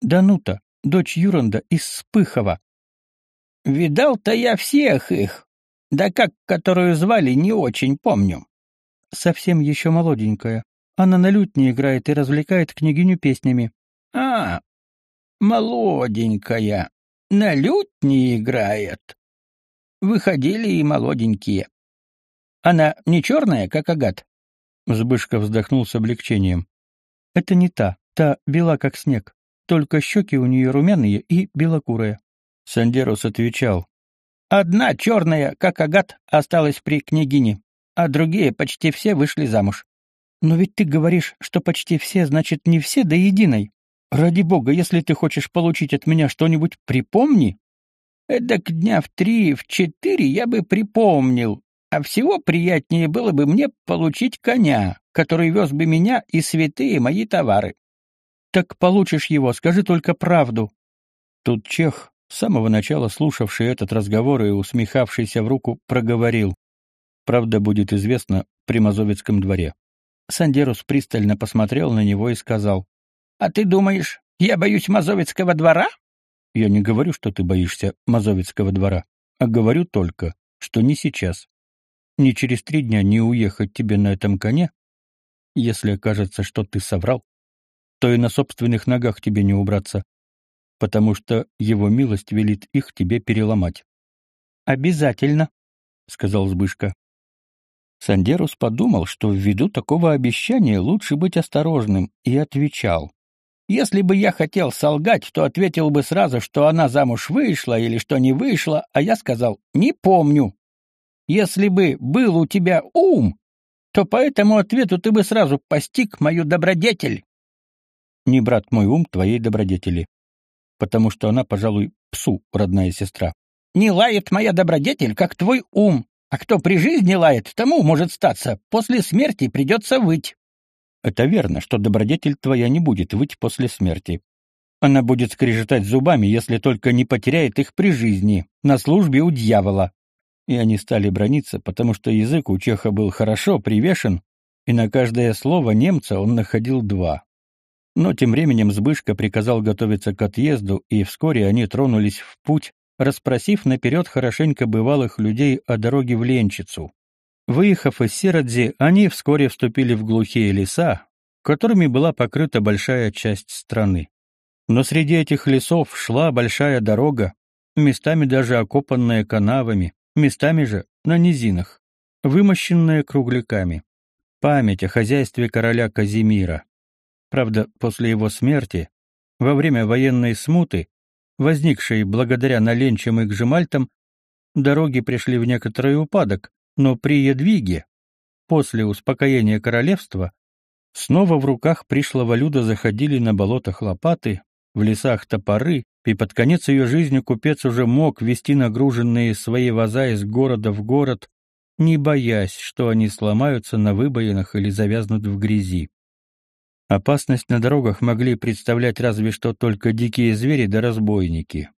«Данута, дочь Юранда из Спыхова». «Видал-то я всех их, да как которую звали, не очень помню». «Совсем еще молоденькая. Она на лютне играет и развлекает княгиню песнями». «А, молоденькая, на лютне играет». Выходили и молоденькие. Она не черная, как агат? Збышка вздохнул с облегчением. Это не та, та бела, как снег. Только щеки у нее румяные и белокурые. Сандерус отвечал. Одна черная, как агат, осталась при княгине, а другие почти все вышли замуж. Но ведь ты говоришь, что почти все, значит, не все до единой. Ради бога, если ты хочешь получить от меня что-нибудь, припомни. Эдак дня в три, в четыре я бы припомнил, а всего приятнее было бы мне получить коня, который вез бы меня и святые мои товары. Так получишь его, скажи только правду. Тут чех, с самого начала слушавший этот разговор и усмехавшийся в руку, проговорил. Правда будет известна при Мазовецком дворе. Сандерус пристально посмотрел на него и сказал. — А ты думаешь, я боюсь Мазовецкого двора? — Я не говорю, что ты боишься Мазовецкого двора, а говорю только, что не сейчас ни через три дня не уехать тебе на этом коне, если окажется, что ты соврал, то и на собственных ногах тебе не убраться, потому что его милость велит их тебе переломать. Обязательно, сказал Збышка. Сандерус подумал, что ввиду такого обещания лучше быть осторожным, и отвечал: если бы я хотел солгать, то ответил бы сразу, что она замуж вышла или что не вышла, а я сказал: "Не помню". Если бы был у тебя ум, то по этому ответу ты бы сразу постиг мою добродетель. Не брат мой ум твоей добродетели, потому что она, пожалуй, псу родная сестра. Не лает моя добродетель, как твой ум, а кто при жизни лает, тому может статься, после смерти придется выть. Это верно, что добродетель твоя не будет выть после смерти. Она будет скрежетать зубами, если только не потеряет их при жизни, на службе у дьявола и они стали брониться, потому что язык у Чеха был хорошо привешен, и на каждое слово немца он находил два. Но тем временем Збышка приказал готовиться к отъезду, и вскоре они тронулись в путь, расспросив наперед хорошенько бывалых людей о дороге в Ленчицу. Выехав из Сиродзи, они вскоре вступили в глухие леса, которыми была покрыта большая часть страны. Но среди этих лесов шла большая дорога, местами даже окопанная канавами, местами же на низинах, вымощенные кругляками. Память о хозяйстве короля Казимира. Правда, после его смерти, во время военной смуты, возникшей благодаря наленчам и гжемальтам, дороги пришли в некоторый упадок, но при Едвиге, после успокоения королевства, снова в руках пришлого люда заходили на болотах лопаты, в лесах топоры, и под конец ее жизни купец уже мог вести нагруженные свои ваза из города в город, не боясь, что они сломаются на выбоинах или завязнут в грязи. Опасность на дорогах могли представлять разве что только дикие звери да разбойники.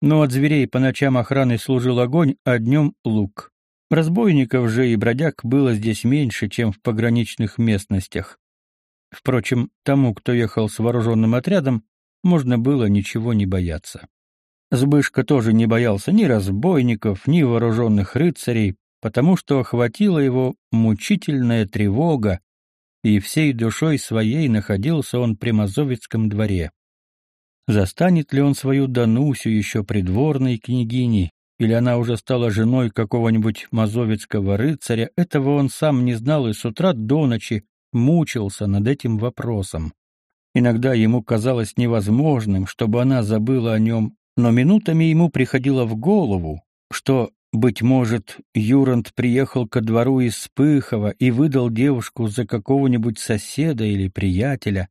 Но от зверей по ночам охраной служил огонь, а днем — лук. Разбойников же и бродяг было здесь меньше, чем в пограничных местностях. Впрочем, тому, кто ехал с вооруженным отрядом, можно было ничего не бояться. Збышка тоже не боялся ни разбойников, ни вооруженных рыцарей, потому что охватила его мучительная тревога, и всей душой своей находился он при Мазовецком дворе. Застанет ли он свою Данусю еще придворной княгиней, или она уже стала женой какого-нибудь мазовецкого рыцаря, этого он сам не знал и с утра до ночи мучился над этим вопросом. Иногда ему казалось невозможным, чтобы она забыла о нем, но минутами ему приходило в голову, что, быть может, Юрант приехал ко двору из Пыхова и выдал девушку за какого-нибудь соседа или приятеля,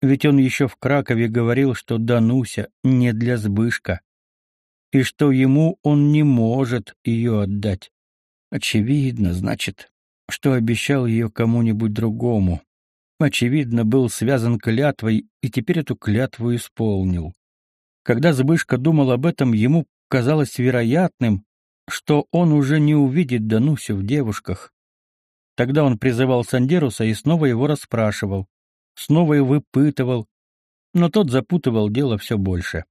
ведь он еще в Кракове говорил, что Дануся не для Збышка и что ему он не может ее отдать. Очевидно, значит, что обещал ее кому-нибудь другому. Очевидно, был связан клятвой и теперь эту клятву исполнил. Когда Збышка думал об этом, ему казалось вероятным, что он уже не увидит Данусю в девушках. Тогда он призывал Сандеруса и снова его расспрашивал, снова и выпытывал, но тот запутывал дело все больше.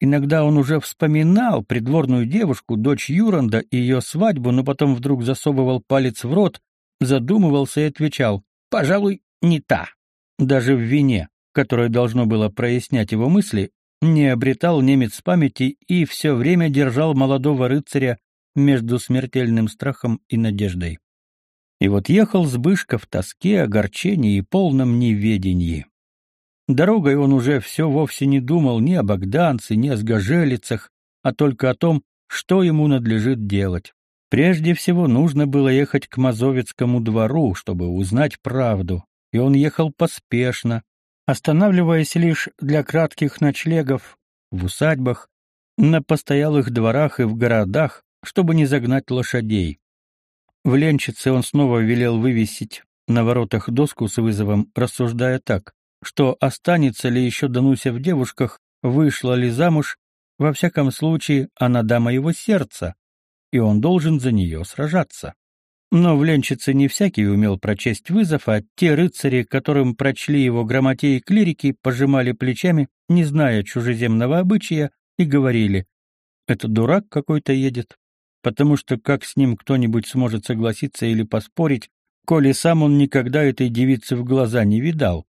Иногда он уже вспоминал придворную девушку, дочь Юранда и ее свадьбу, но потом вдруг засовывал палец в рот, задумывался и отвечал «Пожалуй, не та». Даже в вине, которое должно было прояснять его мысли, не обретал немец памяти и все время держал молодого рыцаря между смертельным страхом и надеждой. И вот ехал Збышка в тоске, огорчении и полном неведении. Дорогой он уже все вовсе не думал ни о богданце, ни о сгожелицах, а только о том, что ему надлежит делать. Прежде всего нужно было ехать к Мазовецкому двору, чтобы узнать правду, и он ехал поспешно, останавливаясь лишь для кратких ночлегов в усадьбах, на постоялых дворах и в городах, чтобы не загнать лошадей. В Ленчице он снова велел вывесить на воротах доску с вызовом, рассуждая так что останется ли еще Дануся в девушках, вышла ли замуж, во всяком случае, она дама его сердца, и он должен за нее сражаться. Но в Ленчице не всякий умел прочесть вызов, а те рыцари, которым прочли его грамотеи и клирики, пожимали плечами, не зная чужеземного обычая, и говорили «Это дурак какой-то едет», потому что как с ним кто-нибудь сможет согласиться или поспорить, коли сам он никогда этой девицы в глаза не видал.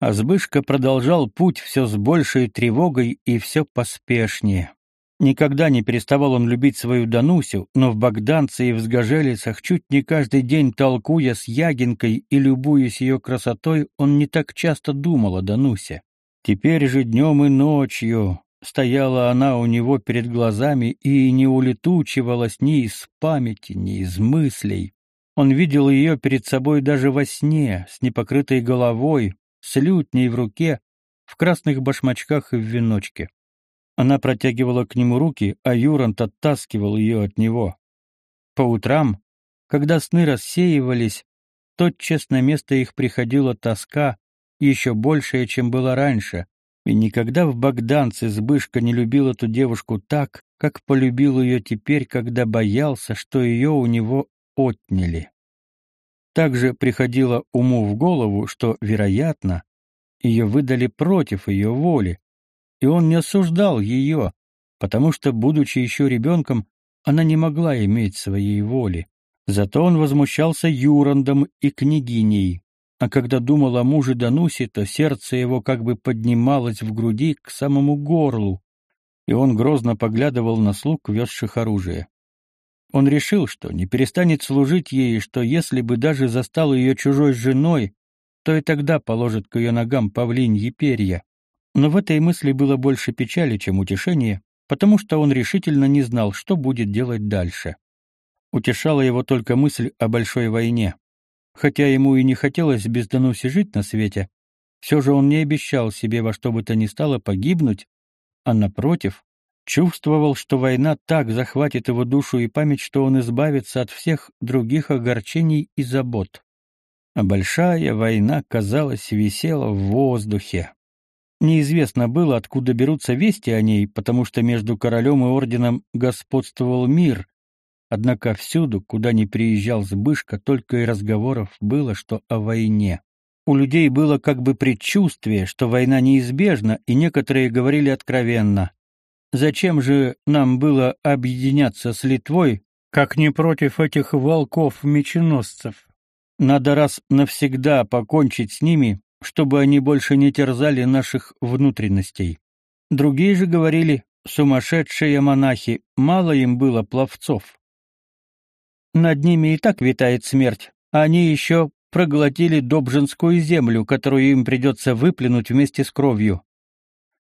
А Збышка продолжал путь все с большей тревогой и все поспешнее. Никогда не переставал он любить свою Данусю, но в Богданце и в Сгожелицах, чуть не каждый день толкуя с Ягинкой и любуясь ее красотой, он не так часто думал о Данусе. Теперь же днем и ночью стояла она у него перед глазами и не улетучивалась ни из памяти, ни из мыслей. Он видел ее перед собой даже во сне, с непокрытой головой, с лютней в руке, в красных башмачках и в веночке. Она протягивала к нему руки, а Юрант оттаскивал ее от него. По утрам, когда сны рассеивались, тотчас на место их приходила тоска, еще большая, чем была раньше, и никогда в Богданце Збышка не любил эту девушку так, как полюбил ее теперь, когда боялся, что ее у него отняли. Также приходило уму в голову, что, вероятно, ее выдали против ее воли, и он не осуждал ее, потому что, будучи еще ребенком, она не могла иметь своей воли. Зато он возмущался Юрандом и княгиней, а когда думал о муже Данусе, то сердце его как бы поднималось в груди к самому горлу, и он грозно поглядывал на слуг, везших оружие. Он решил, что не перестанет служить ей, и что если бы даже застал ее чужой женой, то и тогда положит к ее ногам павлиньи перья. Но в этой мысли было больше печали, чем утешения, потому что он решительно не знал, что будет делать дальше. Утешала его только мысль о большой войне. Хотя ему и не хотелось без Дануси жить на свете, все же он не обещал себе во что бы то ни стало погибнуть, а, напротив, Чувствовал, что война так захватит его душу и память, что он избавится от всех других огорчений и забот. А большая война, казалось, висела в воздухе. Неизвестно было, откуда берутся вести о ней, потому что между королем и орденом господствовал мир, однако всюду, куда ни приезжал Збышка, только и разговоров было, что о войне. у людей было как бы предчувствие, что война неизбежна, и некоторые говорили откровенно. Зачем же нам было объединяться с Литвой, как не против этих волков-меченосцев? Надо раз навсегда покончить с ними, чтобы они больше не терзали наших внутренностей. Другие же говорили, сумасшедшие монахи, мало им было пловцов. Над ними и так витает смерть, они еще проглотили Добжинскую землю, которую им придется выплюнуть вместе с кровью.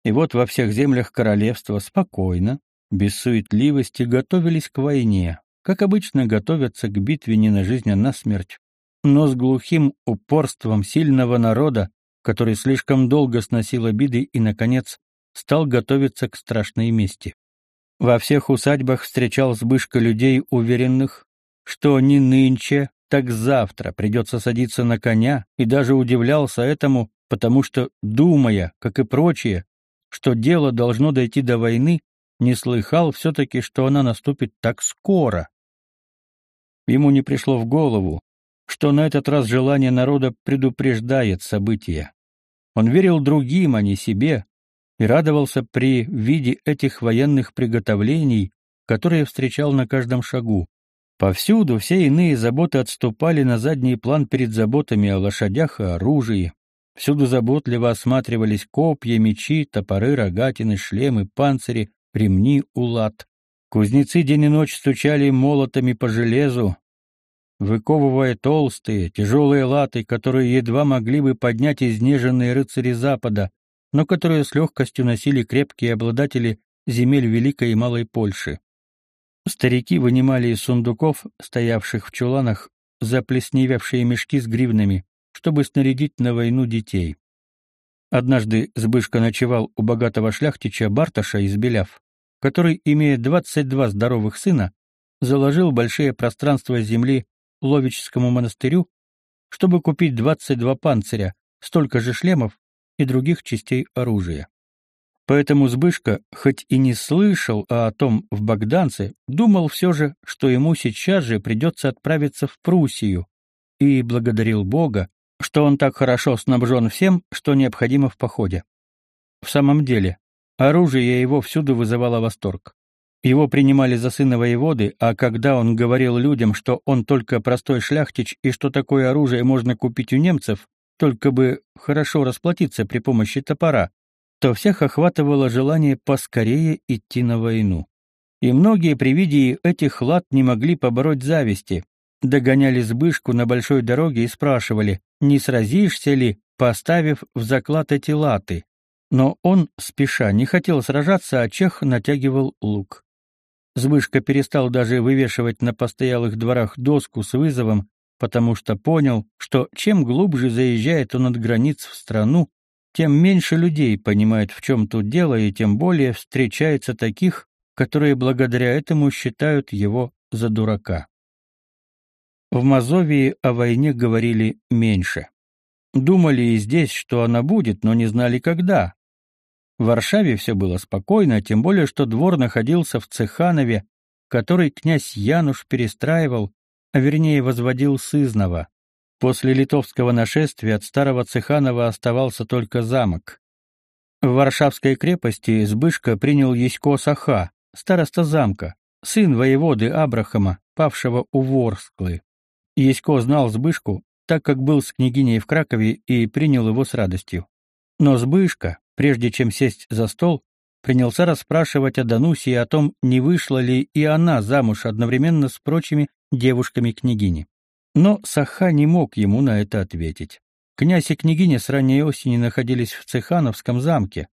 И вот во всех землях королевства спокойно, без суетливости готовились к войне, как обычно готовятся к битве не на жизнь, а на смерть, но с глухим упорством сильного народа, который слишком долго сносил обиды и, наконец, стал готовиться к страшной мести. Во всех усадьбах встречал Збышка людей, уверенных, что не нынче, так завтра придется садиться на коня, и даже удивлялся этому, потому что, думая, как и прочие, что дело должно дойти до войны, не слыхал все-таки, что она наступит так скоро. Ему не пришло в голову, что на этот раз желание народа предупреждает события. Он верил другим, а не себе, и радовался при виде этих военных приготовлений, которые встречал на каждом шагу. Повсюду все иные заботы отступали на задний план перед заботами о лошадях и оружии. Всюду заботливо осматривались копья, мечи, топоры, рогатины, шлемы, панцири, ремни, улат. Кузнецы день и ночь стучали молотами по железу, выковывая толстые, тяжелые латы, которые едва могли бы поднять изнеженные рыцари Запада, но которые с легкостью носили крепкие обладатели земель Великой и Малой Польши. Старики вынимали из сундуков, стоявших в чуланах, заплесневевшие мешки с гривнами, чтобы снарядить на войну детей. Однажды Збышка ночевал у богатого шляхтича Барташа из Беляв, который, имея двадцать два здоровых сына, заложил большие пространства земли Ловическому монастырю, чтобы купить двадцать два панциря, столько же шлемов и других частей оружия. Поэтому Збышка, хоть и не слышал о том в Богданце, думал все же, что ему сейчас же придется отправиться в Пруссию, и благодарил Бога, что он так хорошо снабжен всем, что необходимо в походе. В самом деле, оружие его всюду вызывало восторг. Его принимали за сына воеводы, а когда он говорил людям, что он только простой шляхтич и что такое оружие можно купить у немцев, только бы хорошо расплатиться при помощи топора, то всех охватывало желание поскорее идти на войну. И многие при виде этих лад не могли побороть зависти, догоняли Збышку на большой дороге и спрашивали, не сразишься ли, поставив в заклад эти латы. Но он, спеша, не хотел сражаться, а чех натягивал лук. Збышка перестал даже вывешивать на постоялых дворах доску с вызовом, потому что понял, что чем глубже заезжает он от границ в страну, тем меньше людей понимает, в чем тут дело, и тем более встречается таких, которые благодаря этому считают его за дурака. В Мазовии о войне говорили меньше. Думали и здесь, что она будет, но не знали когда. В Варшаве все было спокойно, тем более что двор находился в Цеханове, который князь Януш перестраивал, а вернее возводил сызново. После литовского нашествия от старого Цеханова оставался только замок. В Варшавской крепости Збышка принял Есько Саха, староста замка, сын воеводы Абрахама, павшего у Ворсклы. Есько знал Збышку, так как был с княгиней в Кракове и принял его с радостью. Но Збышка, прежде чем сесть за стол, принялся расспрашивать о Данусе и о том, не вышла ли и она замуж одновременно с прочими девушками княгини. Но Саха не мог ему на это ответить. Князь и княгиня с ранней осени находились в Цехановском замке.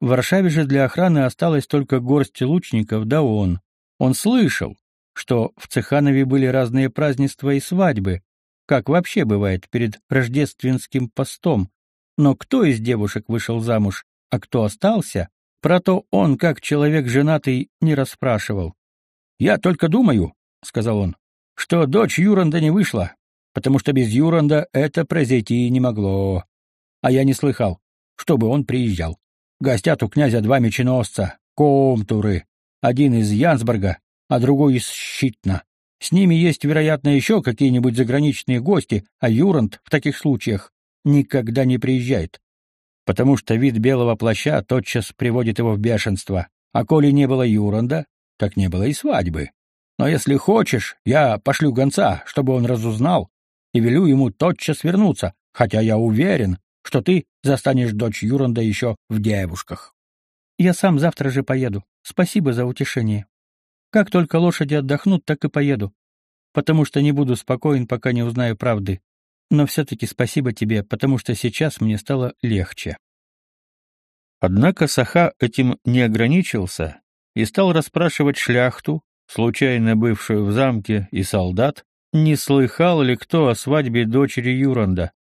В Варшаве же для охраны осталось только горсть лучников да он. Он слышал, что в Цеханове были разные празднества и свадьбы, как вообще бывает перед рождественским постом. Но кто из девушек вышел замуж, а кто остался, про то он, как человек женатый, не расспрашивал. «Я только думаю», — сказал он, — «что дочь Юранда не вышла, потому что без Юранда это произойти не могло. А я не слыхал, чтобы он приезжал. Гостят у князя два меченосца, комтуры, один из Янсбурга, а другой из Щитна. С ними есть, вероятно, еще какие-нибудь заграничные гости, а Юранд в таких случаях никогда не приезжает, потому что вид белого плаща тотчас приводит его в бешенство, а коли не было Юранда, так не было и свадьбы. Но если хочешь, я пошлю гонца, чтобы он разузнал, и велю ему тотчас вернуться, хотя я уверен, что ты застанешь дочь Юранда еще в девушках. Я сам завтра же поеду. Спасибо за утешение. Как только лошади отдохнут, так и поеду. Потому что не буду спокоен, пока не узнаю правды. Но все-таки спасибо тебе, потому что сейчас мне стало легче. Однако Саха этим не ограничился и стал расспрашивать шляхту, случайно бывшую в замке, и солдат, не слыхал ли кто о свадьбе дочери Юранда.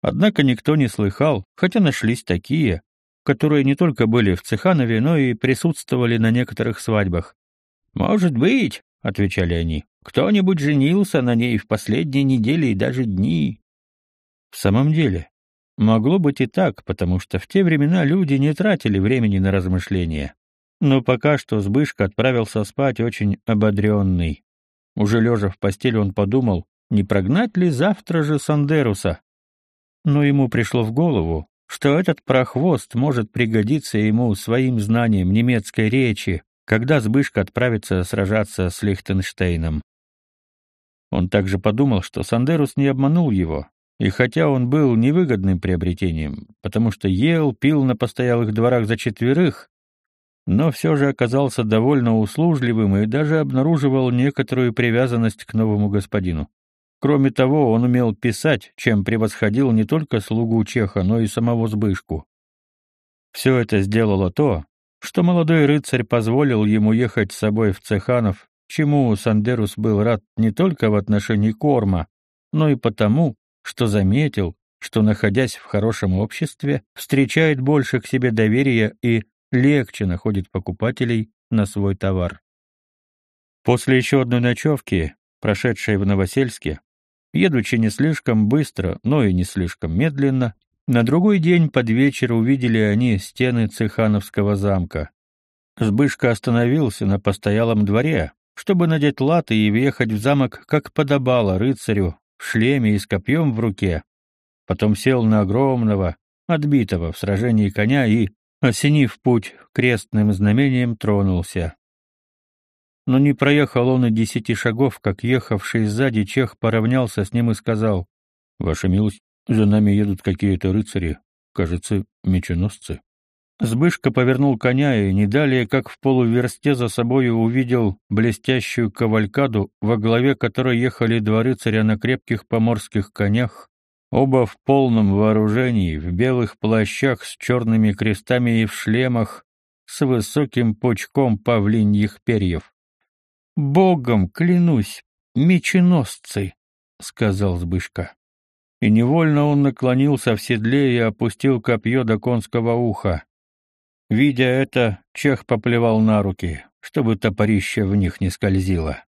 Однако никто не слыхал, хотя нашлись такие, которые не только были в Цеханове, но и присутствовали на некоторых свадьбах. «Может быть», — отвечали они, — «кто-нибудь женился на ней в последние недели и даже дни». В самом деле, могло быть и так, потому что в те времена люди не тратили времени на размышления. Но пока что Сбышка отправился спать очень ободренный. Уже лежа в постели он подумал, не прогнать ли завтра же Сандеруса. Но ему пришло в голову, что этот прохвост может пригодиться ему своим знанием немецкой речи, когда Сбышка отправится сражаться с Лихтенштейном. Он также подумал, что Сандерус не обманул его, и хотя он был невыгодным приобретением, потому что ел, пил на постоялых дворах за четверых, но все же оказался довольно услужливым и даже обнаруживал некоторую привязанность к новому господину. Кроме того, он умел писать, чем превосходил не только слугу Чеха, но и самого Сбышку. Все это сделало то, что молодой рыцарь позволил ему ехать с собой в Цеханов, чему Сандерус был рад не только в отношении корма, но и потому, что заметил, что, находясь в хорошем обществе, встречает больше к себе доверия и легче находит покупателей на свой товар. После еще одной ночевки, прошедшей в Новосельске, едучи не слишком быстро, но и не слишком медленно, на другой день под вечер увидели они стены Цехановского замка. Сбышка остановился на постоялом дворе, чтобы надеть латы и въехать в замок, как подобало рыцарю, в шлеме и с копьем в руке. Потом сел на огромного, отбитого в сражении коня и, осенив путь крестным знамением, тронулся. Но не проехал он и десяти шагов, как ехавший сзади чех поравнялся с ним и сказал, «Ваша милость, за нами едут какие-то рыцари, кажется, меченосцы». Сбышка повернул коня и не далее, как в полуверсте за собою увидел блестящую кавалькаду, во главе которой ехали два рыцаря на крепких поморских конях, Оба в полном вооружении, в белых плащах с черными крестами и в шлемах с высоким пучком павлиньих перьев. «Богом клянусь, меченосцы!» — сказал Збышка. И невольно он наклонился в седле и опустил копье до конского уха. Видя это, чех поплевал на руки, чтобы топорище в них не скользило.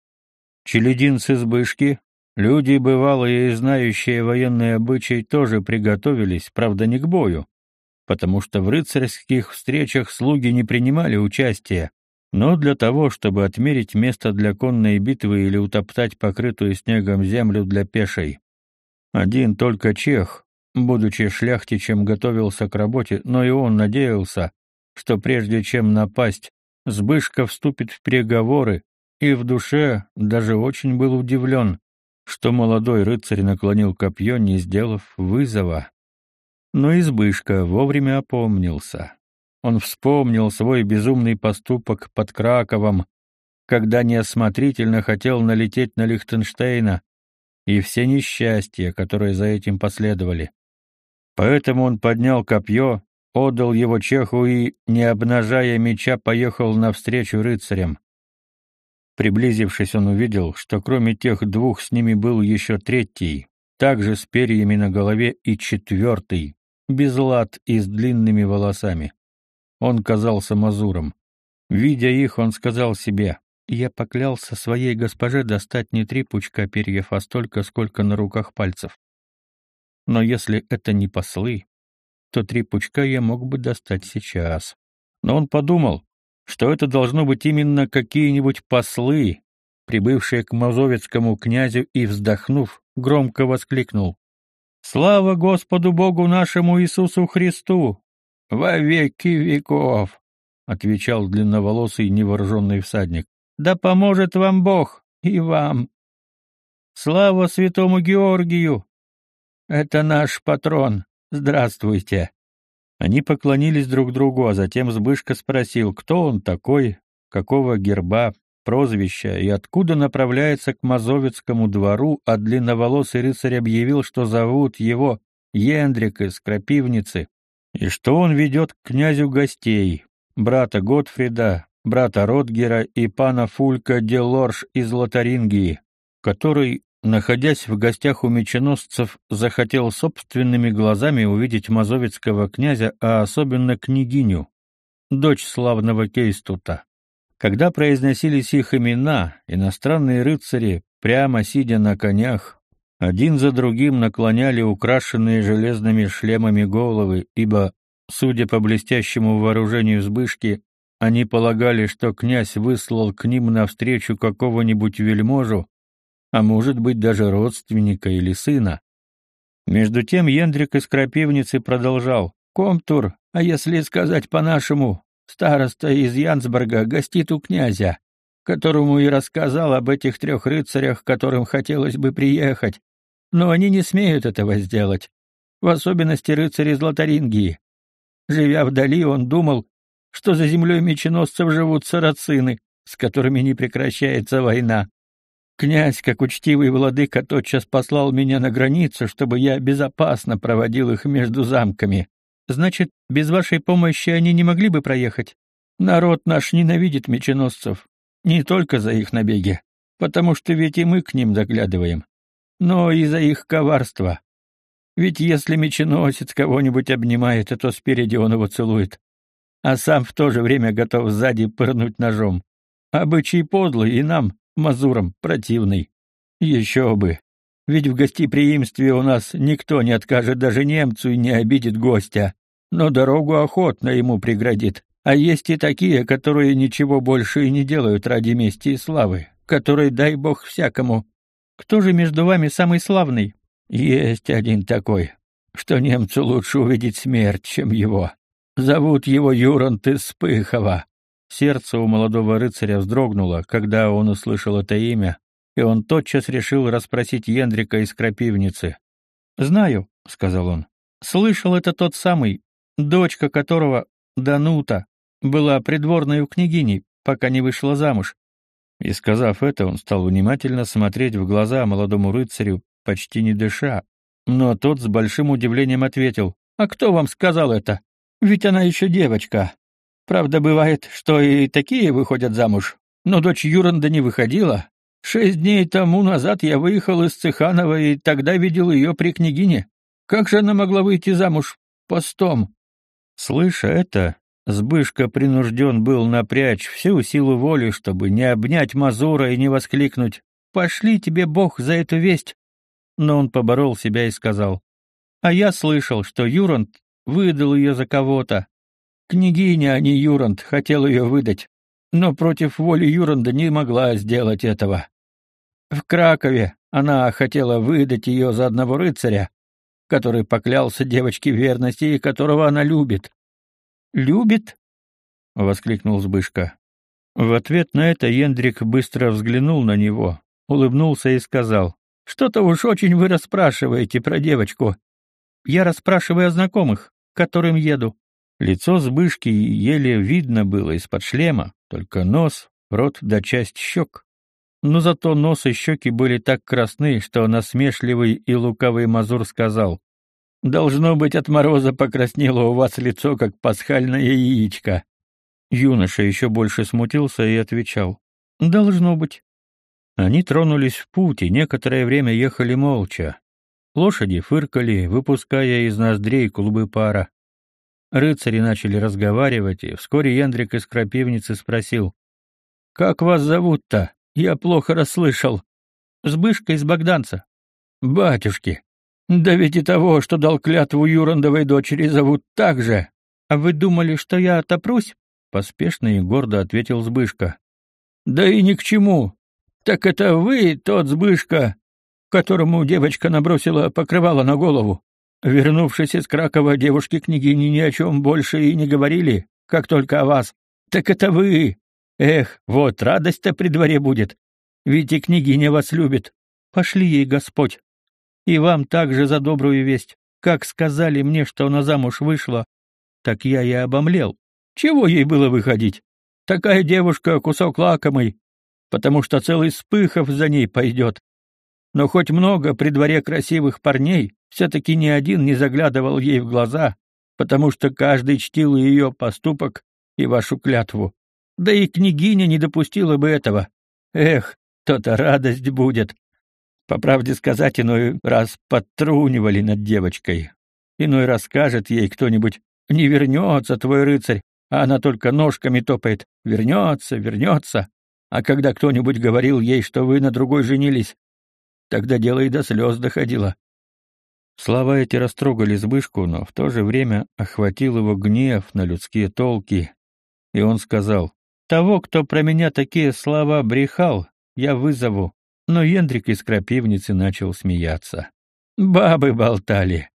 Челединцы Збышки, Люди, бывалые и знающие военные обычаи, тоже приготовились, правда, не к бою, потому что в рыцарских встречах слуги не принимали участия, но для того, чтобы отмерить место для конной битвы или утоптать покрытую снегом землю для пешей. Один только чех, будучи шляхтичем, готовился к работе, но и он надеялся, что прежде чем напасть, Сбышка вступит в переговоры, и в душе даже очень был удивлен, что молодой рыцарь наклонил копье, не сделав вызова. Но избышка вовремя опомнился. Он вспомнил свой безумный поступок под Краковом, когда неосмотрительно хотел налететь на Лихтенштейна, и все несчастья, которые за этим последовали. Поэтому он поднял копье, отдал его чеху и, не обнажая меча, поехал навстречу рыцарям. Приблизившись, он увидел, что кроме тех двух с ними был еще третий, также с перьями на голове, и четвертый, без лад и с длинными волосами. Он казался мазуром. Видя их, он сказал себе, «Я поклялся своей госпоже достать не три пучка перьев, а столько, сколько на руках пальцев. Но если это не послы, то три пучка я мог бы достать сейчас». Но он подумал, что это должно быть именно какие-нибудь послы, прибывшие к мазовецкому князю и, вздохнув, громко воскликнул. Слава Господу Богу нашему Иисусу Христу! Во веки веков! — отвечал длинноволосый невооруженный всадник. «Да поможет вам Бог и вам! Слава святому Георгию! Это наш патрон! Здравствуйте!» Они поклонились друг другу, а затем Збышка спросил, кто он такой, какого герба, прозвища и откуда направляется к Мазовецкому двору, а длинноволосый рыцарь объявил, что зовут его Ендрик из Крапивницы, и что он ведет к князю гостей, брата Готфрида, брата Ротгера и пана Фулька де Лорш из Лотарингии, который, находясь в гостях у меченосцев, захотел собственными глазами увидеть мазовецкого князя, а особенно княгиню, дочь славного Кейстута. Когда произносились их имена, иностранные рыцари, прямо сидя на конях, один за другим наклоняли украшенные железными шлемами головы, ибо Судя по блестящему вооружению Збышки, они полагали, что князь выслал к ним навстречу какого-нибудь вельможу, а может быть даже родственника или сына. Между тем Ендрик из Крапивницы продолжал. «Комтур, а если сказать по-нашему, староста из Янсбурга гостит у князя, которому и рассказал об этих трех рыцарях, которым хотелось бы приехать, но они не смеют этого сделать, в особенности рыцари Златорингии. Живя вдали, он думал, что за землей меченосцев живут сарацины, с которыми не прекращается война. Князь, как учтивый владыка, тотчас послал меня на границу, чтобы я безопасно проводил их между замками. Значит, без вашей помощи они не могли бы проехать? Народ наш ненавидит меченосцев, не только за их набеги, потому что ведь и мы к ним заглядываем, но и за их коварство. Ведь если меченосец кого-нибудь обнимает, то спереди он его целует, а сам в то же время готов сзади пырнуть ножом. Обычай подлый и нам, мазурам, противный. Еще бы. Ведь в гостеприимстве у нас никто не откажет даже немцу и не обидит гостя, но дорогу охотно ему преградит. А есть и такие, которые ничего больше и не делают ради мести и славы, которые, дай бог всякому. Кто же между вами самый славный? Есть один такой, что немцу лучше увидеть смерть, чем его. Зовут его Юрант из Спыхова. Сердце у молодого рыцаря вздрогнуло, когда он услышал это имя, и он тотчас решил расспросить Ендрика из Крапивницы. «Знаю», — сказал он. «Слышал, это тот самый, дочка которого, Данута, была придворной у княгини, пока не вышла замуж». И, сказав это, он стал внимательно смотреть в глаза молодому рыцарю, почти не дыша. Но тот с большим удивлением ответил, «А кто вам сказал это? Ведь она еще девочка. Правда, бывает, что и такие выходят замуж. Но дочь Юранда не выходила. Шесть дней тому назад я выехал из Цеханова и тогда видел ее при княгине. Как же она могла выйти замуж постом?» Слыша это, Сбышка принужден был напрячь всю силу воли, чтобы не обнять Мазура и не воскликнуть «Пошли тебе Бог за эту весть! но он поборол себя и сказал. «А я слышал, что Юрант выдал ее за кого-то. Княгиня, а не Юрант, хотел ее выдать, но против воли Юранда не могла сделать этого. В Кракове она хотела выдать ее за одного рыцаря, который поклялся девочке верности и которого она любит». «Любит?» — воскликнул Збышка. В ответ на это Ендрик быстро взглянул на него, улыбнулся и сказал. Что-то уж очень вы расспрашиваете про девочку. Я расспрашиваю о знакомых, к которым еду. Лицо Збышки еле видно было из-под шлема, только нос, рот да часть щек. Но зато нос и щеки были так красны, что насмешливый и лукавый Мазур сказал, «Должно быть, от мороза покраснело у вас лицо, как пасхальное яичко». Юноша еще больше смутился и отвечал, «Должно быть». Они тронулись в путь и некоторое время ехали молча. Лошади фыркали, выпуская из ноздрей клубы пара. Рыцари начали разговаривать, и вскоре Яндрик из крапивницы спросил. «Как вас зовут-то? Я плохо расслышал». «Сбышка из Богданца». «Батюшки, да ведь и того, что дал клятву Юрандовой дочери, зовут так же. А вы думали, что я отопрусь?» Поспешно и гордо ответил Сбышка. «Да и ни к чему. «Так это вы, тот Збышка, которому девочка набросила покрывало на голову. Вернувшись из Кракова, девушки-княгини ни о чем больше и не говорили, как только о вас. Так это вы! Эх, вот радость-то при дворе будет. Ведь и княгиня вас любит. Пошли ей Господь. И вам также за добрую весть. Как сказали мне, что она замуж вышла, так я и обомлел. Чего ей было выходить? Такая девушка — кусок лакомый, потому что целый спыхов за ней пойдет. Но хоть много при дворе красивых парней, все-таки ни один не заглядывал ей в глаза, потому что каждый чтил ее поступок и вашу клятву. Да и княгиня не допустила бы этого. Эх, то-то радость будет. По правде сказать, иной раз подтрунивали над девочкой. Иной раз скажет ей кто-нибудь «Не вернется твой рыцарь», а она только ножками топает «Вернется, вернется». А когда кто-нибудь говорил ей, что вы на другой женились, тогда дело и до слез доходило. Слова эти растрогали Збышку, но в то же время охватил его гнев на людские толки, и он сказал, «Того, кто про меня такие слова брехал, я вызову, но Ендрик из крапивницы начал смеяться. «Бабы болтали.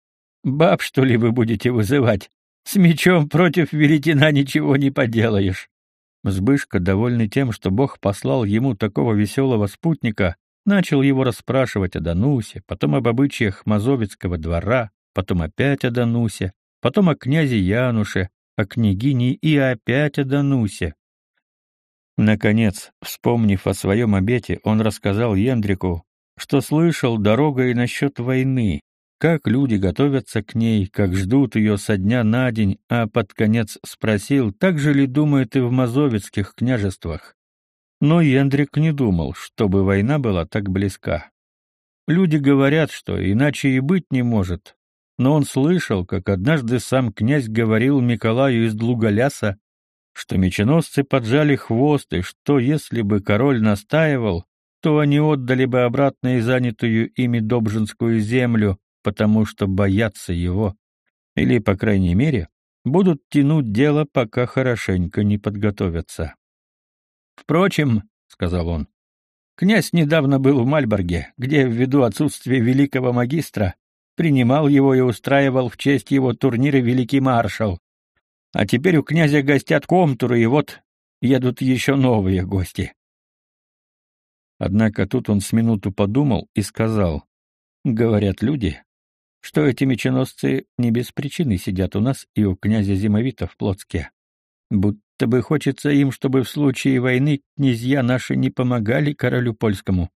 Баб, что ли, вы будете вызывать? С мечом против веретена ничего не поделаешь». Збышка, довольный тем, что Бог послал ему такого веселого спутника, начал его расспрашивать о Данусе, потом об обычаях Мазовецкого двора, потом опять о Данусе, потом о князе Януше, о княгине и опять о Данусе. Наконец, вспомнив о своем обете, он рассказал Ендрику, что слышал дорогой насчет войны, как люди готовятся к ней, как ждут ее со дня на день, а под конец спросил, так же ли думает и в мазовецких княжествах. Но Ендрик не думал, чтобы война была так близка. Люди говорят, что иначе и быть не может, но он слышал, как однажды сам князь говорил Миколаю из Длуголяса, что меченосцы поджали хвост, и что, если бы король настаивал, то они отдали бы обратно и занятую ими Добжинскую землю, потому что боятся его, или, по крайней мере, будут тянуть дело, пока хорошенько не подготовятся. «Впрочем», — сказал он, — «князь недавно был в Мальборге, где, ввиду отсутствия великого магистра, принимал его и устраивал в честь его турнира великий маршал. А теперь у князя гостят комтуры, и вот едут еще новые гости. Однако тут он с минуту подумал и сказал, «Говорят люди, что эти меченосцы не без причины сидят у нас и у князя Зимовита в Плотске. Будто бы хочется им, чтобы в случае войны князья наши не помогали королю польскому,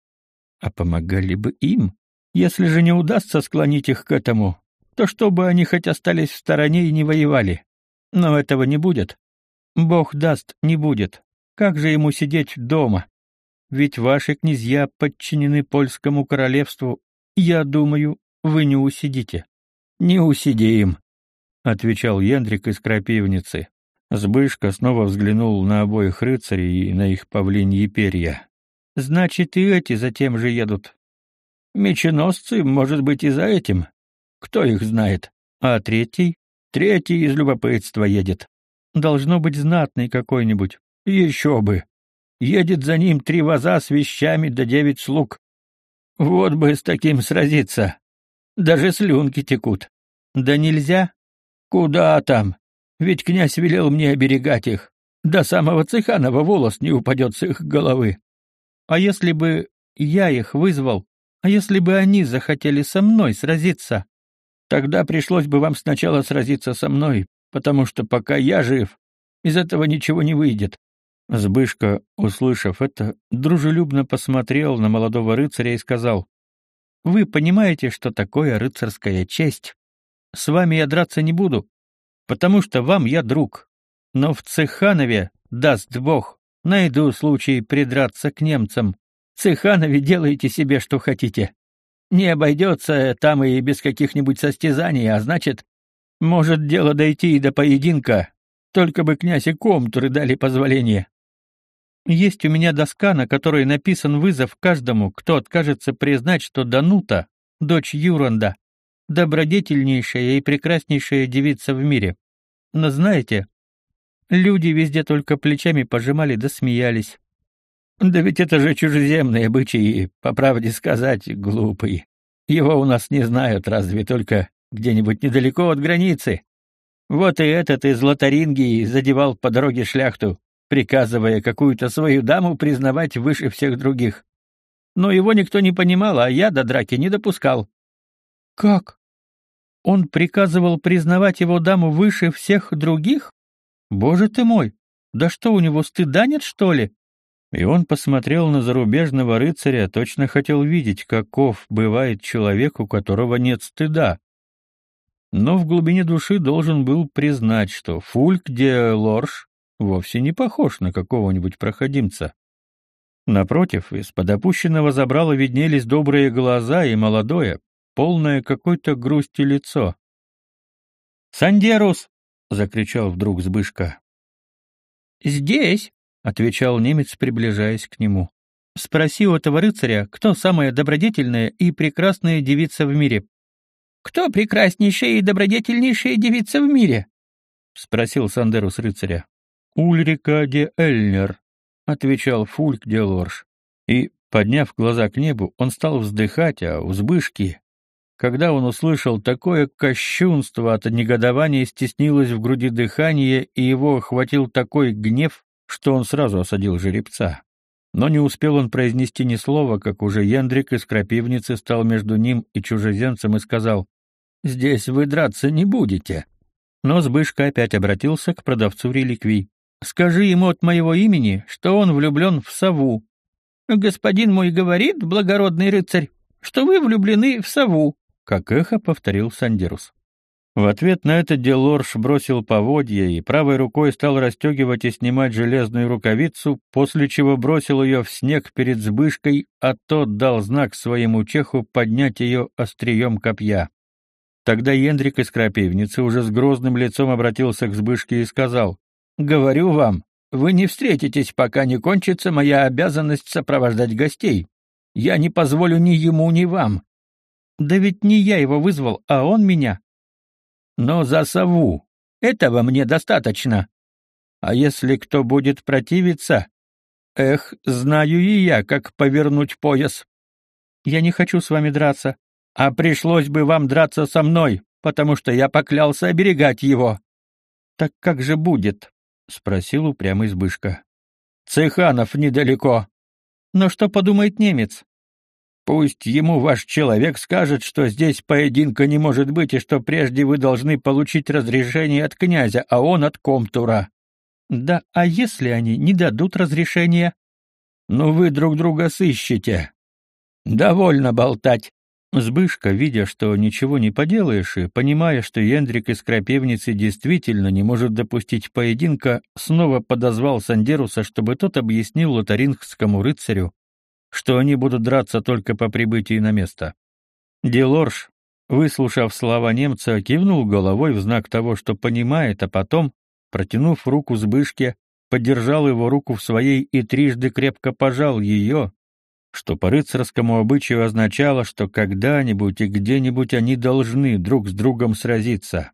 а помогали бы им. Если же не удастся склонить их к этому, то чтобы они хоть остались в стороне и не воевали. Но этого не будет. Бог даст, не будет. Как же ему сидеть дома? Ведь ваши князья подчинены польскому королевству. Я думаю, вы не усидите. Не усидим, отвечал Ендрик из крапивницы. Сбышка снова взглянул на обоих рыцарей и на их павлиньи перья. Значит, и эти затем же едут. Меченосцы, может быть, и за этим. Кто их знает? А третий? Третий из любопытства едет. Должно быть знатный какой-нибудь. Еще бы. Едет за ним три ваза с вещами да девять слуг. Вот бы с таким сразиться. Даже слюнки текут. Да нельзя. Куда там? Ведь князь велел мне оберегать их. До самого Цеханова волос не упадет с их головы. А если бы я их вызвал? А если бы они захотели со мной сразиться? Тогда пришлось бы вам сначала сразиться со мной, потому что пока я жив, из этого ничего не выйдет. Збышка, услышав это, дружелюбно посмотрел на молодого рыцаря и сказал, «Вы понимаете, что такое рыцарская честь? С вами я драться не буду, потому что вам я друг. Но в Цеханове, даст Бог, найду случай придраться к немцам. В Цеханове делайте себе, что хотите. Не обойдется там и без каких-нибудь состязаний, а значит, может дело дойти и до поединка, только бы князь и комтуры дали позволение. Есть у меня доска, на которой написан вызов каждому, кто откажется признать, что Данута, дочь Юранда, добродетельнейшая и прекраснейшая девица в мире. Но знаете, люди везде только плечами пожимали да смеялись. Да ведь это же чужеземные обычаи, по правде сказать, глупые. Его у нас не знают, разве только где-нибудь недалеко от границы. Вот и этот из Лотарингии задевал по дороге шляхту, приказывая какую-то свою даму признавать выше всех других. Но его никто не понимал, а я до драки не допускал. Как? Он приказывал признавать его даму выше всех других? Боже ты мой! Да что у него стыда нет, что ли? И он посмотрел на зарубежного рыцаря, точно хотел видеть, каков бывает человек, у которого нет стыда. Но в глубине души должен был признать, что Фульк де Лорш вовсе не похож на какого-нибудь проходимца. Напротив, из-под опущенного забрала виднелись добрые глаза и молодое, полное какой-то грусти лицо. «Сандерус!» — закричал вдруг Збышко. «Здесь!» — отвечал немец, приближаясь к нему. «Спроси у этого рыцаря, кто самая добродетельная и прекрасная девица в мире». «Кто прекраснейшая и добродетельнейшая девица в мире?» — спросил Сандерус рыцаря. «Ульрика де Эльнер», — отвечал Фульк де Лорш. И, подняв глаза к небу, он стал вздыхать, а у Збышки, когда он услышал такое кощунство, от негодования стеснилось в груди дыхание, и его охватил такой гнев, что он сразу осадил жеребца. Но не успел он произнести ни слова, как уже Яндрик из крапивницы стал между ним и чужеземцем и сказал, «Здесь вы драться не будете». Но Збышка опять обратился к продавцу реликвий. «Скажи ему от моего имени, что он влюблен в сову». «Господин мой говорит, благородный рыцарь, что вы влюблены в сову», как эхо повторил Сандерус. В ответ на это Делорш бросил поводья и правой рукой стал расстегивать и снимать железную рукавицу, после чего бросил ее в снег перед Збышкой, а тот дал знак своему чеху поднять ее острием копья. Тогда Ендрик из крапивницы уже с грозным лицом обратился к Збышке и сказал, «Говорю вам, вы не встретитесь, пока не кончится моя обязанность сопровождать гостей. Я не позволю ни ему, ни вам. Да ведь не я его вызвал, а он меня. Но за сову. Этого мне достаточно. А если кто будет противиться? Эх, знаю и я, как повернуть пояс. Я не хочу с вами драться. А пришлось бы вам драться со мной, потому что я поклялся оберегать его. Так как же будет? спросил упрямый Збышка. Цеханов недалеко. Но что подумает немец? Пусть ему ваш человек скажет, что здесь поединка не может быть и что прежде вы должны получить разрешение от князя, а он от комтура. Да, а если они не дадут разрешения? Ну вы друг друга сыщете. Довольно болтать. Збышка, видя, что ничего не поделаешь, и понимая, что Ендрик из Крапивницы действительно не может допустить поединка, снова подозвал Сандеруса, чтобы тот объяснил лотарингскому рыцарю, что они будут драться только по прибытии на место. Делорж, выслушав слова немца, кивнул головой в знак того, что понимает, а потом, протянув руку Збышке, подержал его руку в своей и трижды крепко пожал ее, что по рыцарскому обычаю означало, что когда-нибудь и где-нибудь они должны друг с другом сразиться.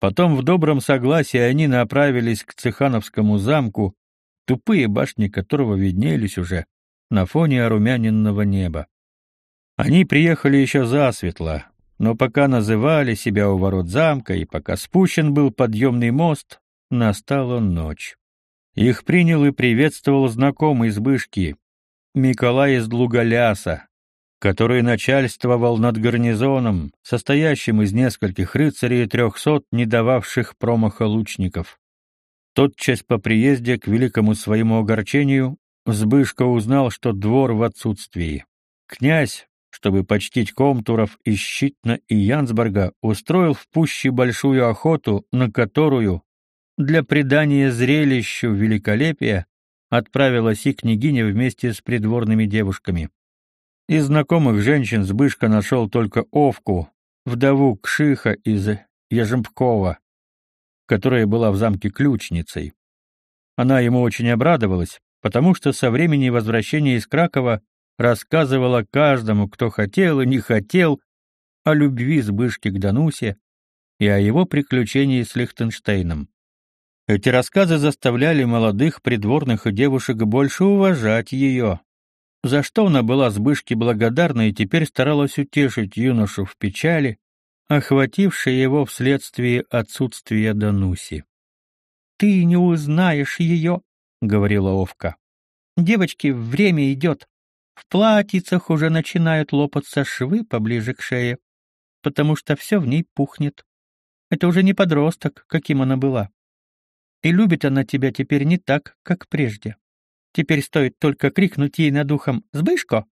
Потом в добром согласии они направились к Цехановскому замку, тупые башни которого виднелись уже, на фоне орумяненного неба. Они приехали еще засветло, но пока называли себя у ворот замка и пока спущен был подъемный мост, настала ночь. Их принял и приветствовал знакомый из Бышки, Миколай из Длуголяса, который начальствовал над гарнизоном, состоящим из нескольких рыцарей и трехсот не дававших промаха лучников. Тотчас по приезде, к великому своему огорчению, Взбышка узнал, что двор в отсутствии. Князь, чтобы почтить комтуров из Щитна и Янсборга, устроил в пуще большую охоту, на которую, для придания зрелищу великолепия, отправилась и княгиня вместе с придворными девушками. Из знакомых женщин Збышка нашел только Овку, вдову Кшиха из Ежемпкова, которая была в замке ключницей. Она ему очень обрадовалась, потому что со времени возвращения из Кракова рассказывала каждому, кто хотел и не хотел, о любви Збышки к Данусе и о его приключении с Лихтенштейном. Эти рассказы заставляли молодых придворных и девушек больше уважать ее, за что она была Збышке благодарна и теперь старалась утешить юношу в печали, охватившей его вследствие отсутствия Дануси. «Ты не узнаешь ее», — говорила Овка. «Девочки, время идет. В платьицах уже начинают лопаться швы поближе к шее, потому что все в ней пухнет. Это уже не подросток, каким она была. И любит она тебя теперь не так, как прежде. Теперь стоит только крикнуть ей над ухом «Сбышко!»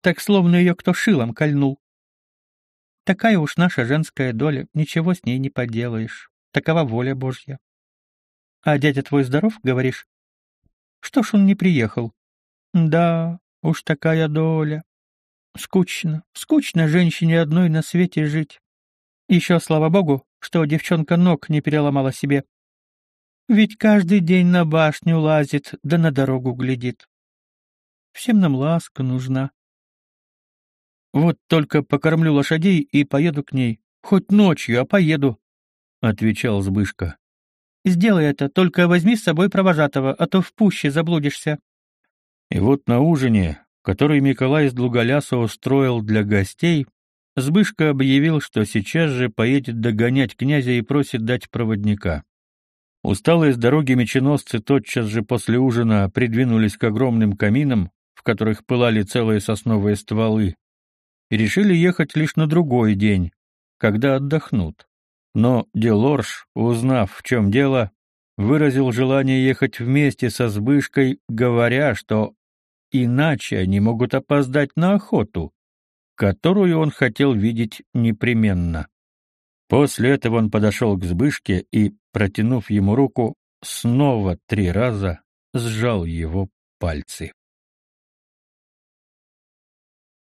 Так словно ее кто шилом кольнул. Такая уж наша женская доля, ничего с ней не поделаешь. Такова воля Божья. А дядя твой здоров, говоришь? Что ж он не приехал? Да, уж такая доля. Скучно, скучно женщине одной на свете жить. Еще, слава богу, что девчонка ног не переломала себе. Ведь каждый день на башню лазит, да на дорогу глядит. Всем нам ласка нужна. Вот только покормлю лошадей и поеду к ней. Хоть ночью, а поеду, — отвечал Збышка. Сделай это, только возьми с собой провожатого, а то в пуще заблудишься. И вот на ужине, который Николай из Двуголяса устроил для гостей, Збышка объявил, что сейчас же поедет догонять князя и просит дать проводника. Усталые с дороги меченосцы тотчас же после ужина придвинулись к огромным каминам, в которых пылали целые сосновые стволы, и решили ехать лишь на другой день, когда отдохнут. Но Делорж, узнав, в чем дело, выразил желание ехать вместе со Збышкой, говоря, что иначе они могут опоздать на охоту, которую он хотел видеть непременно. После этого он подошел к Збышке и, протянув ему руку, снова три раза сжал его пальцы.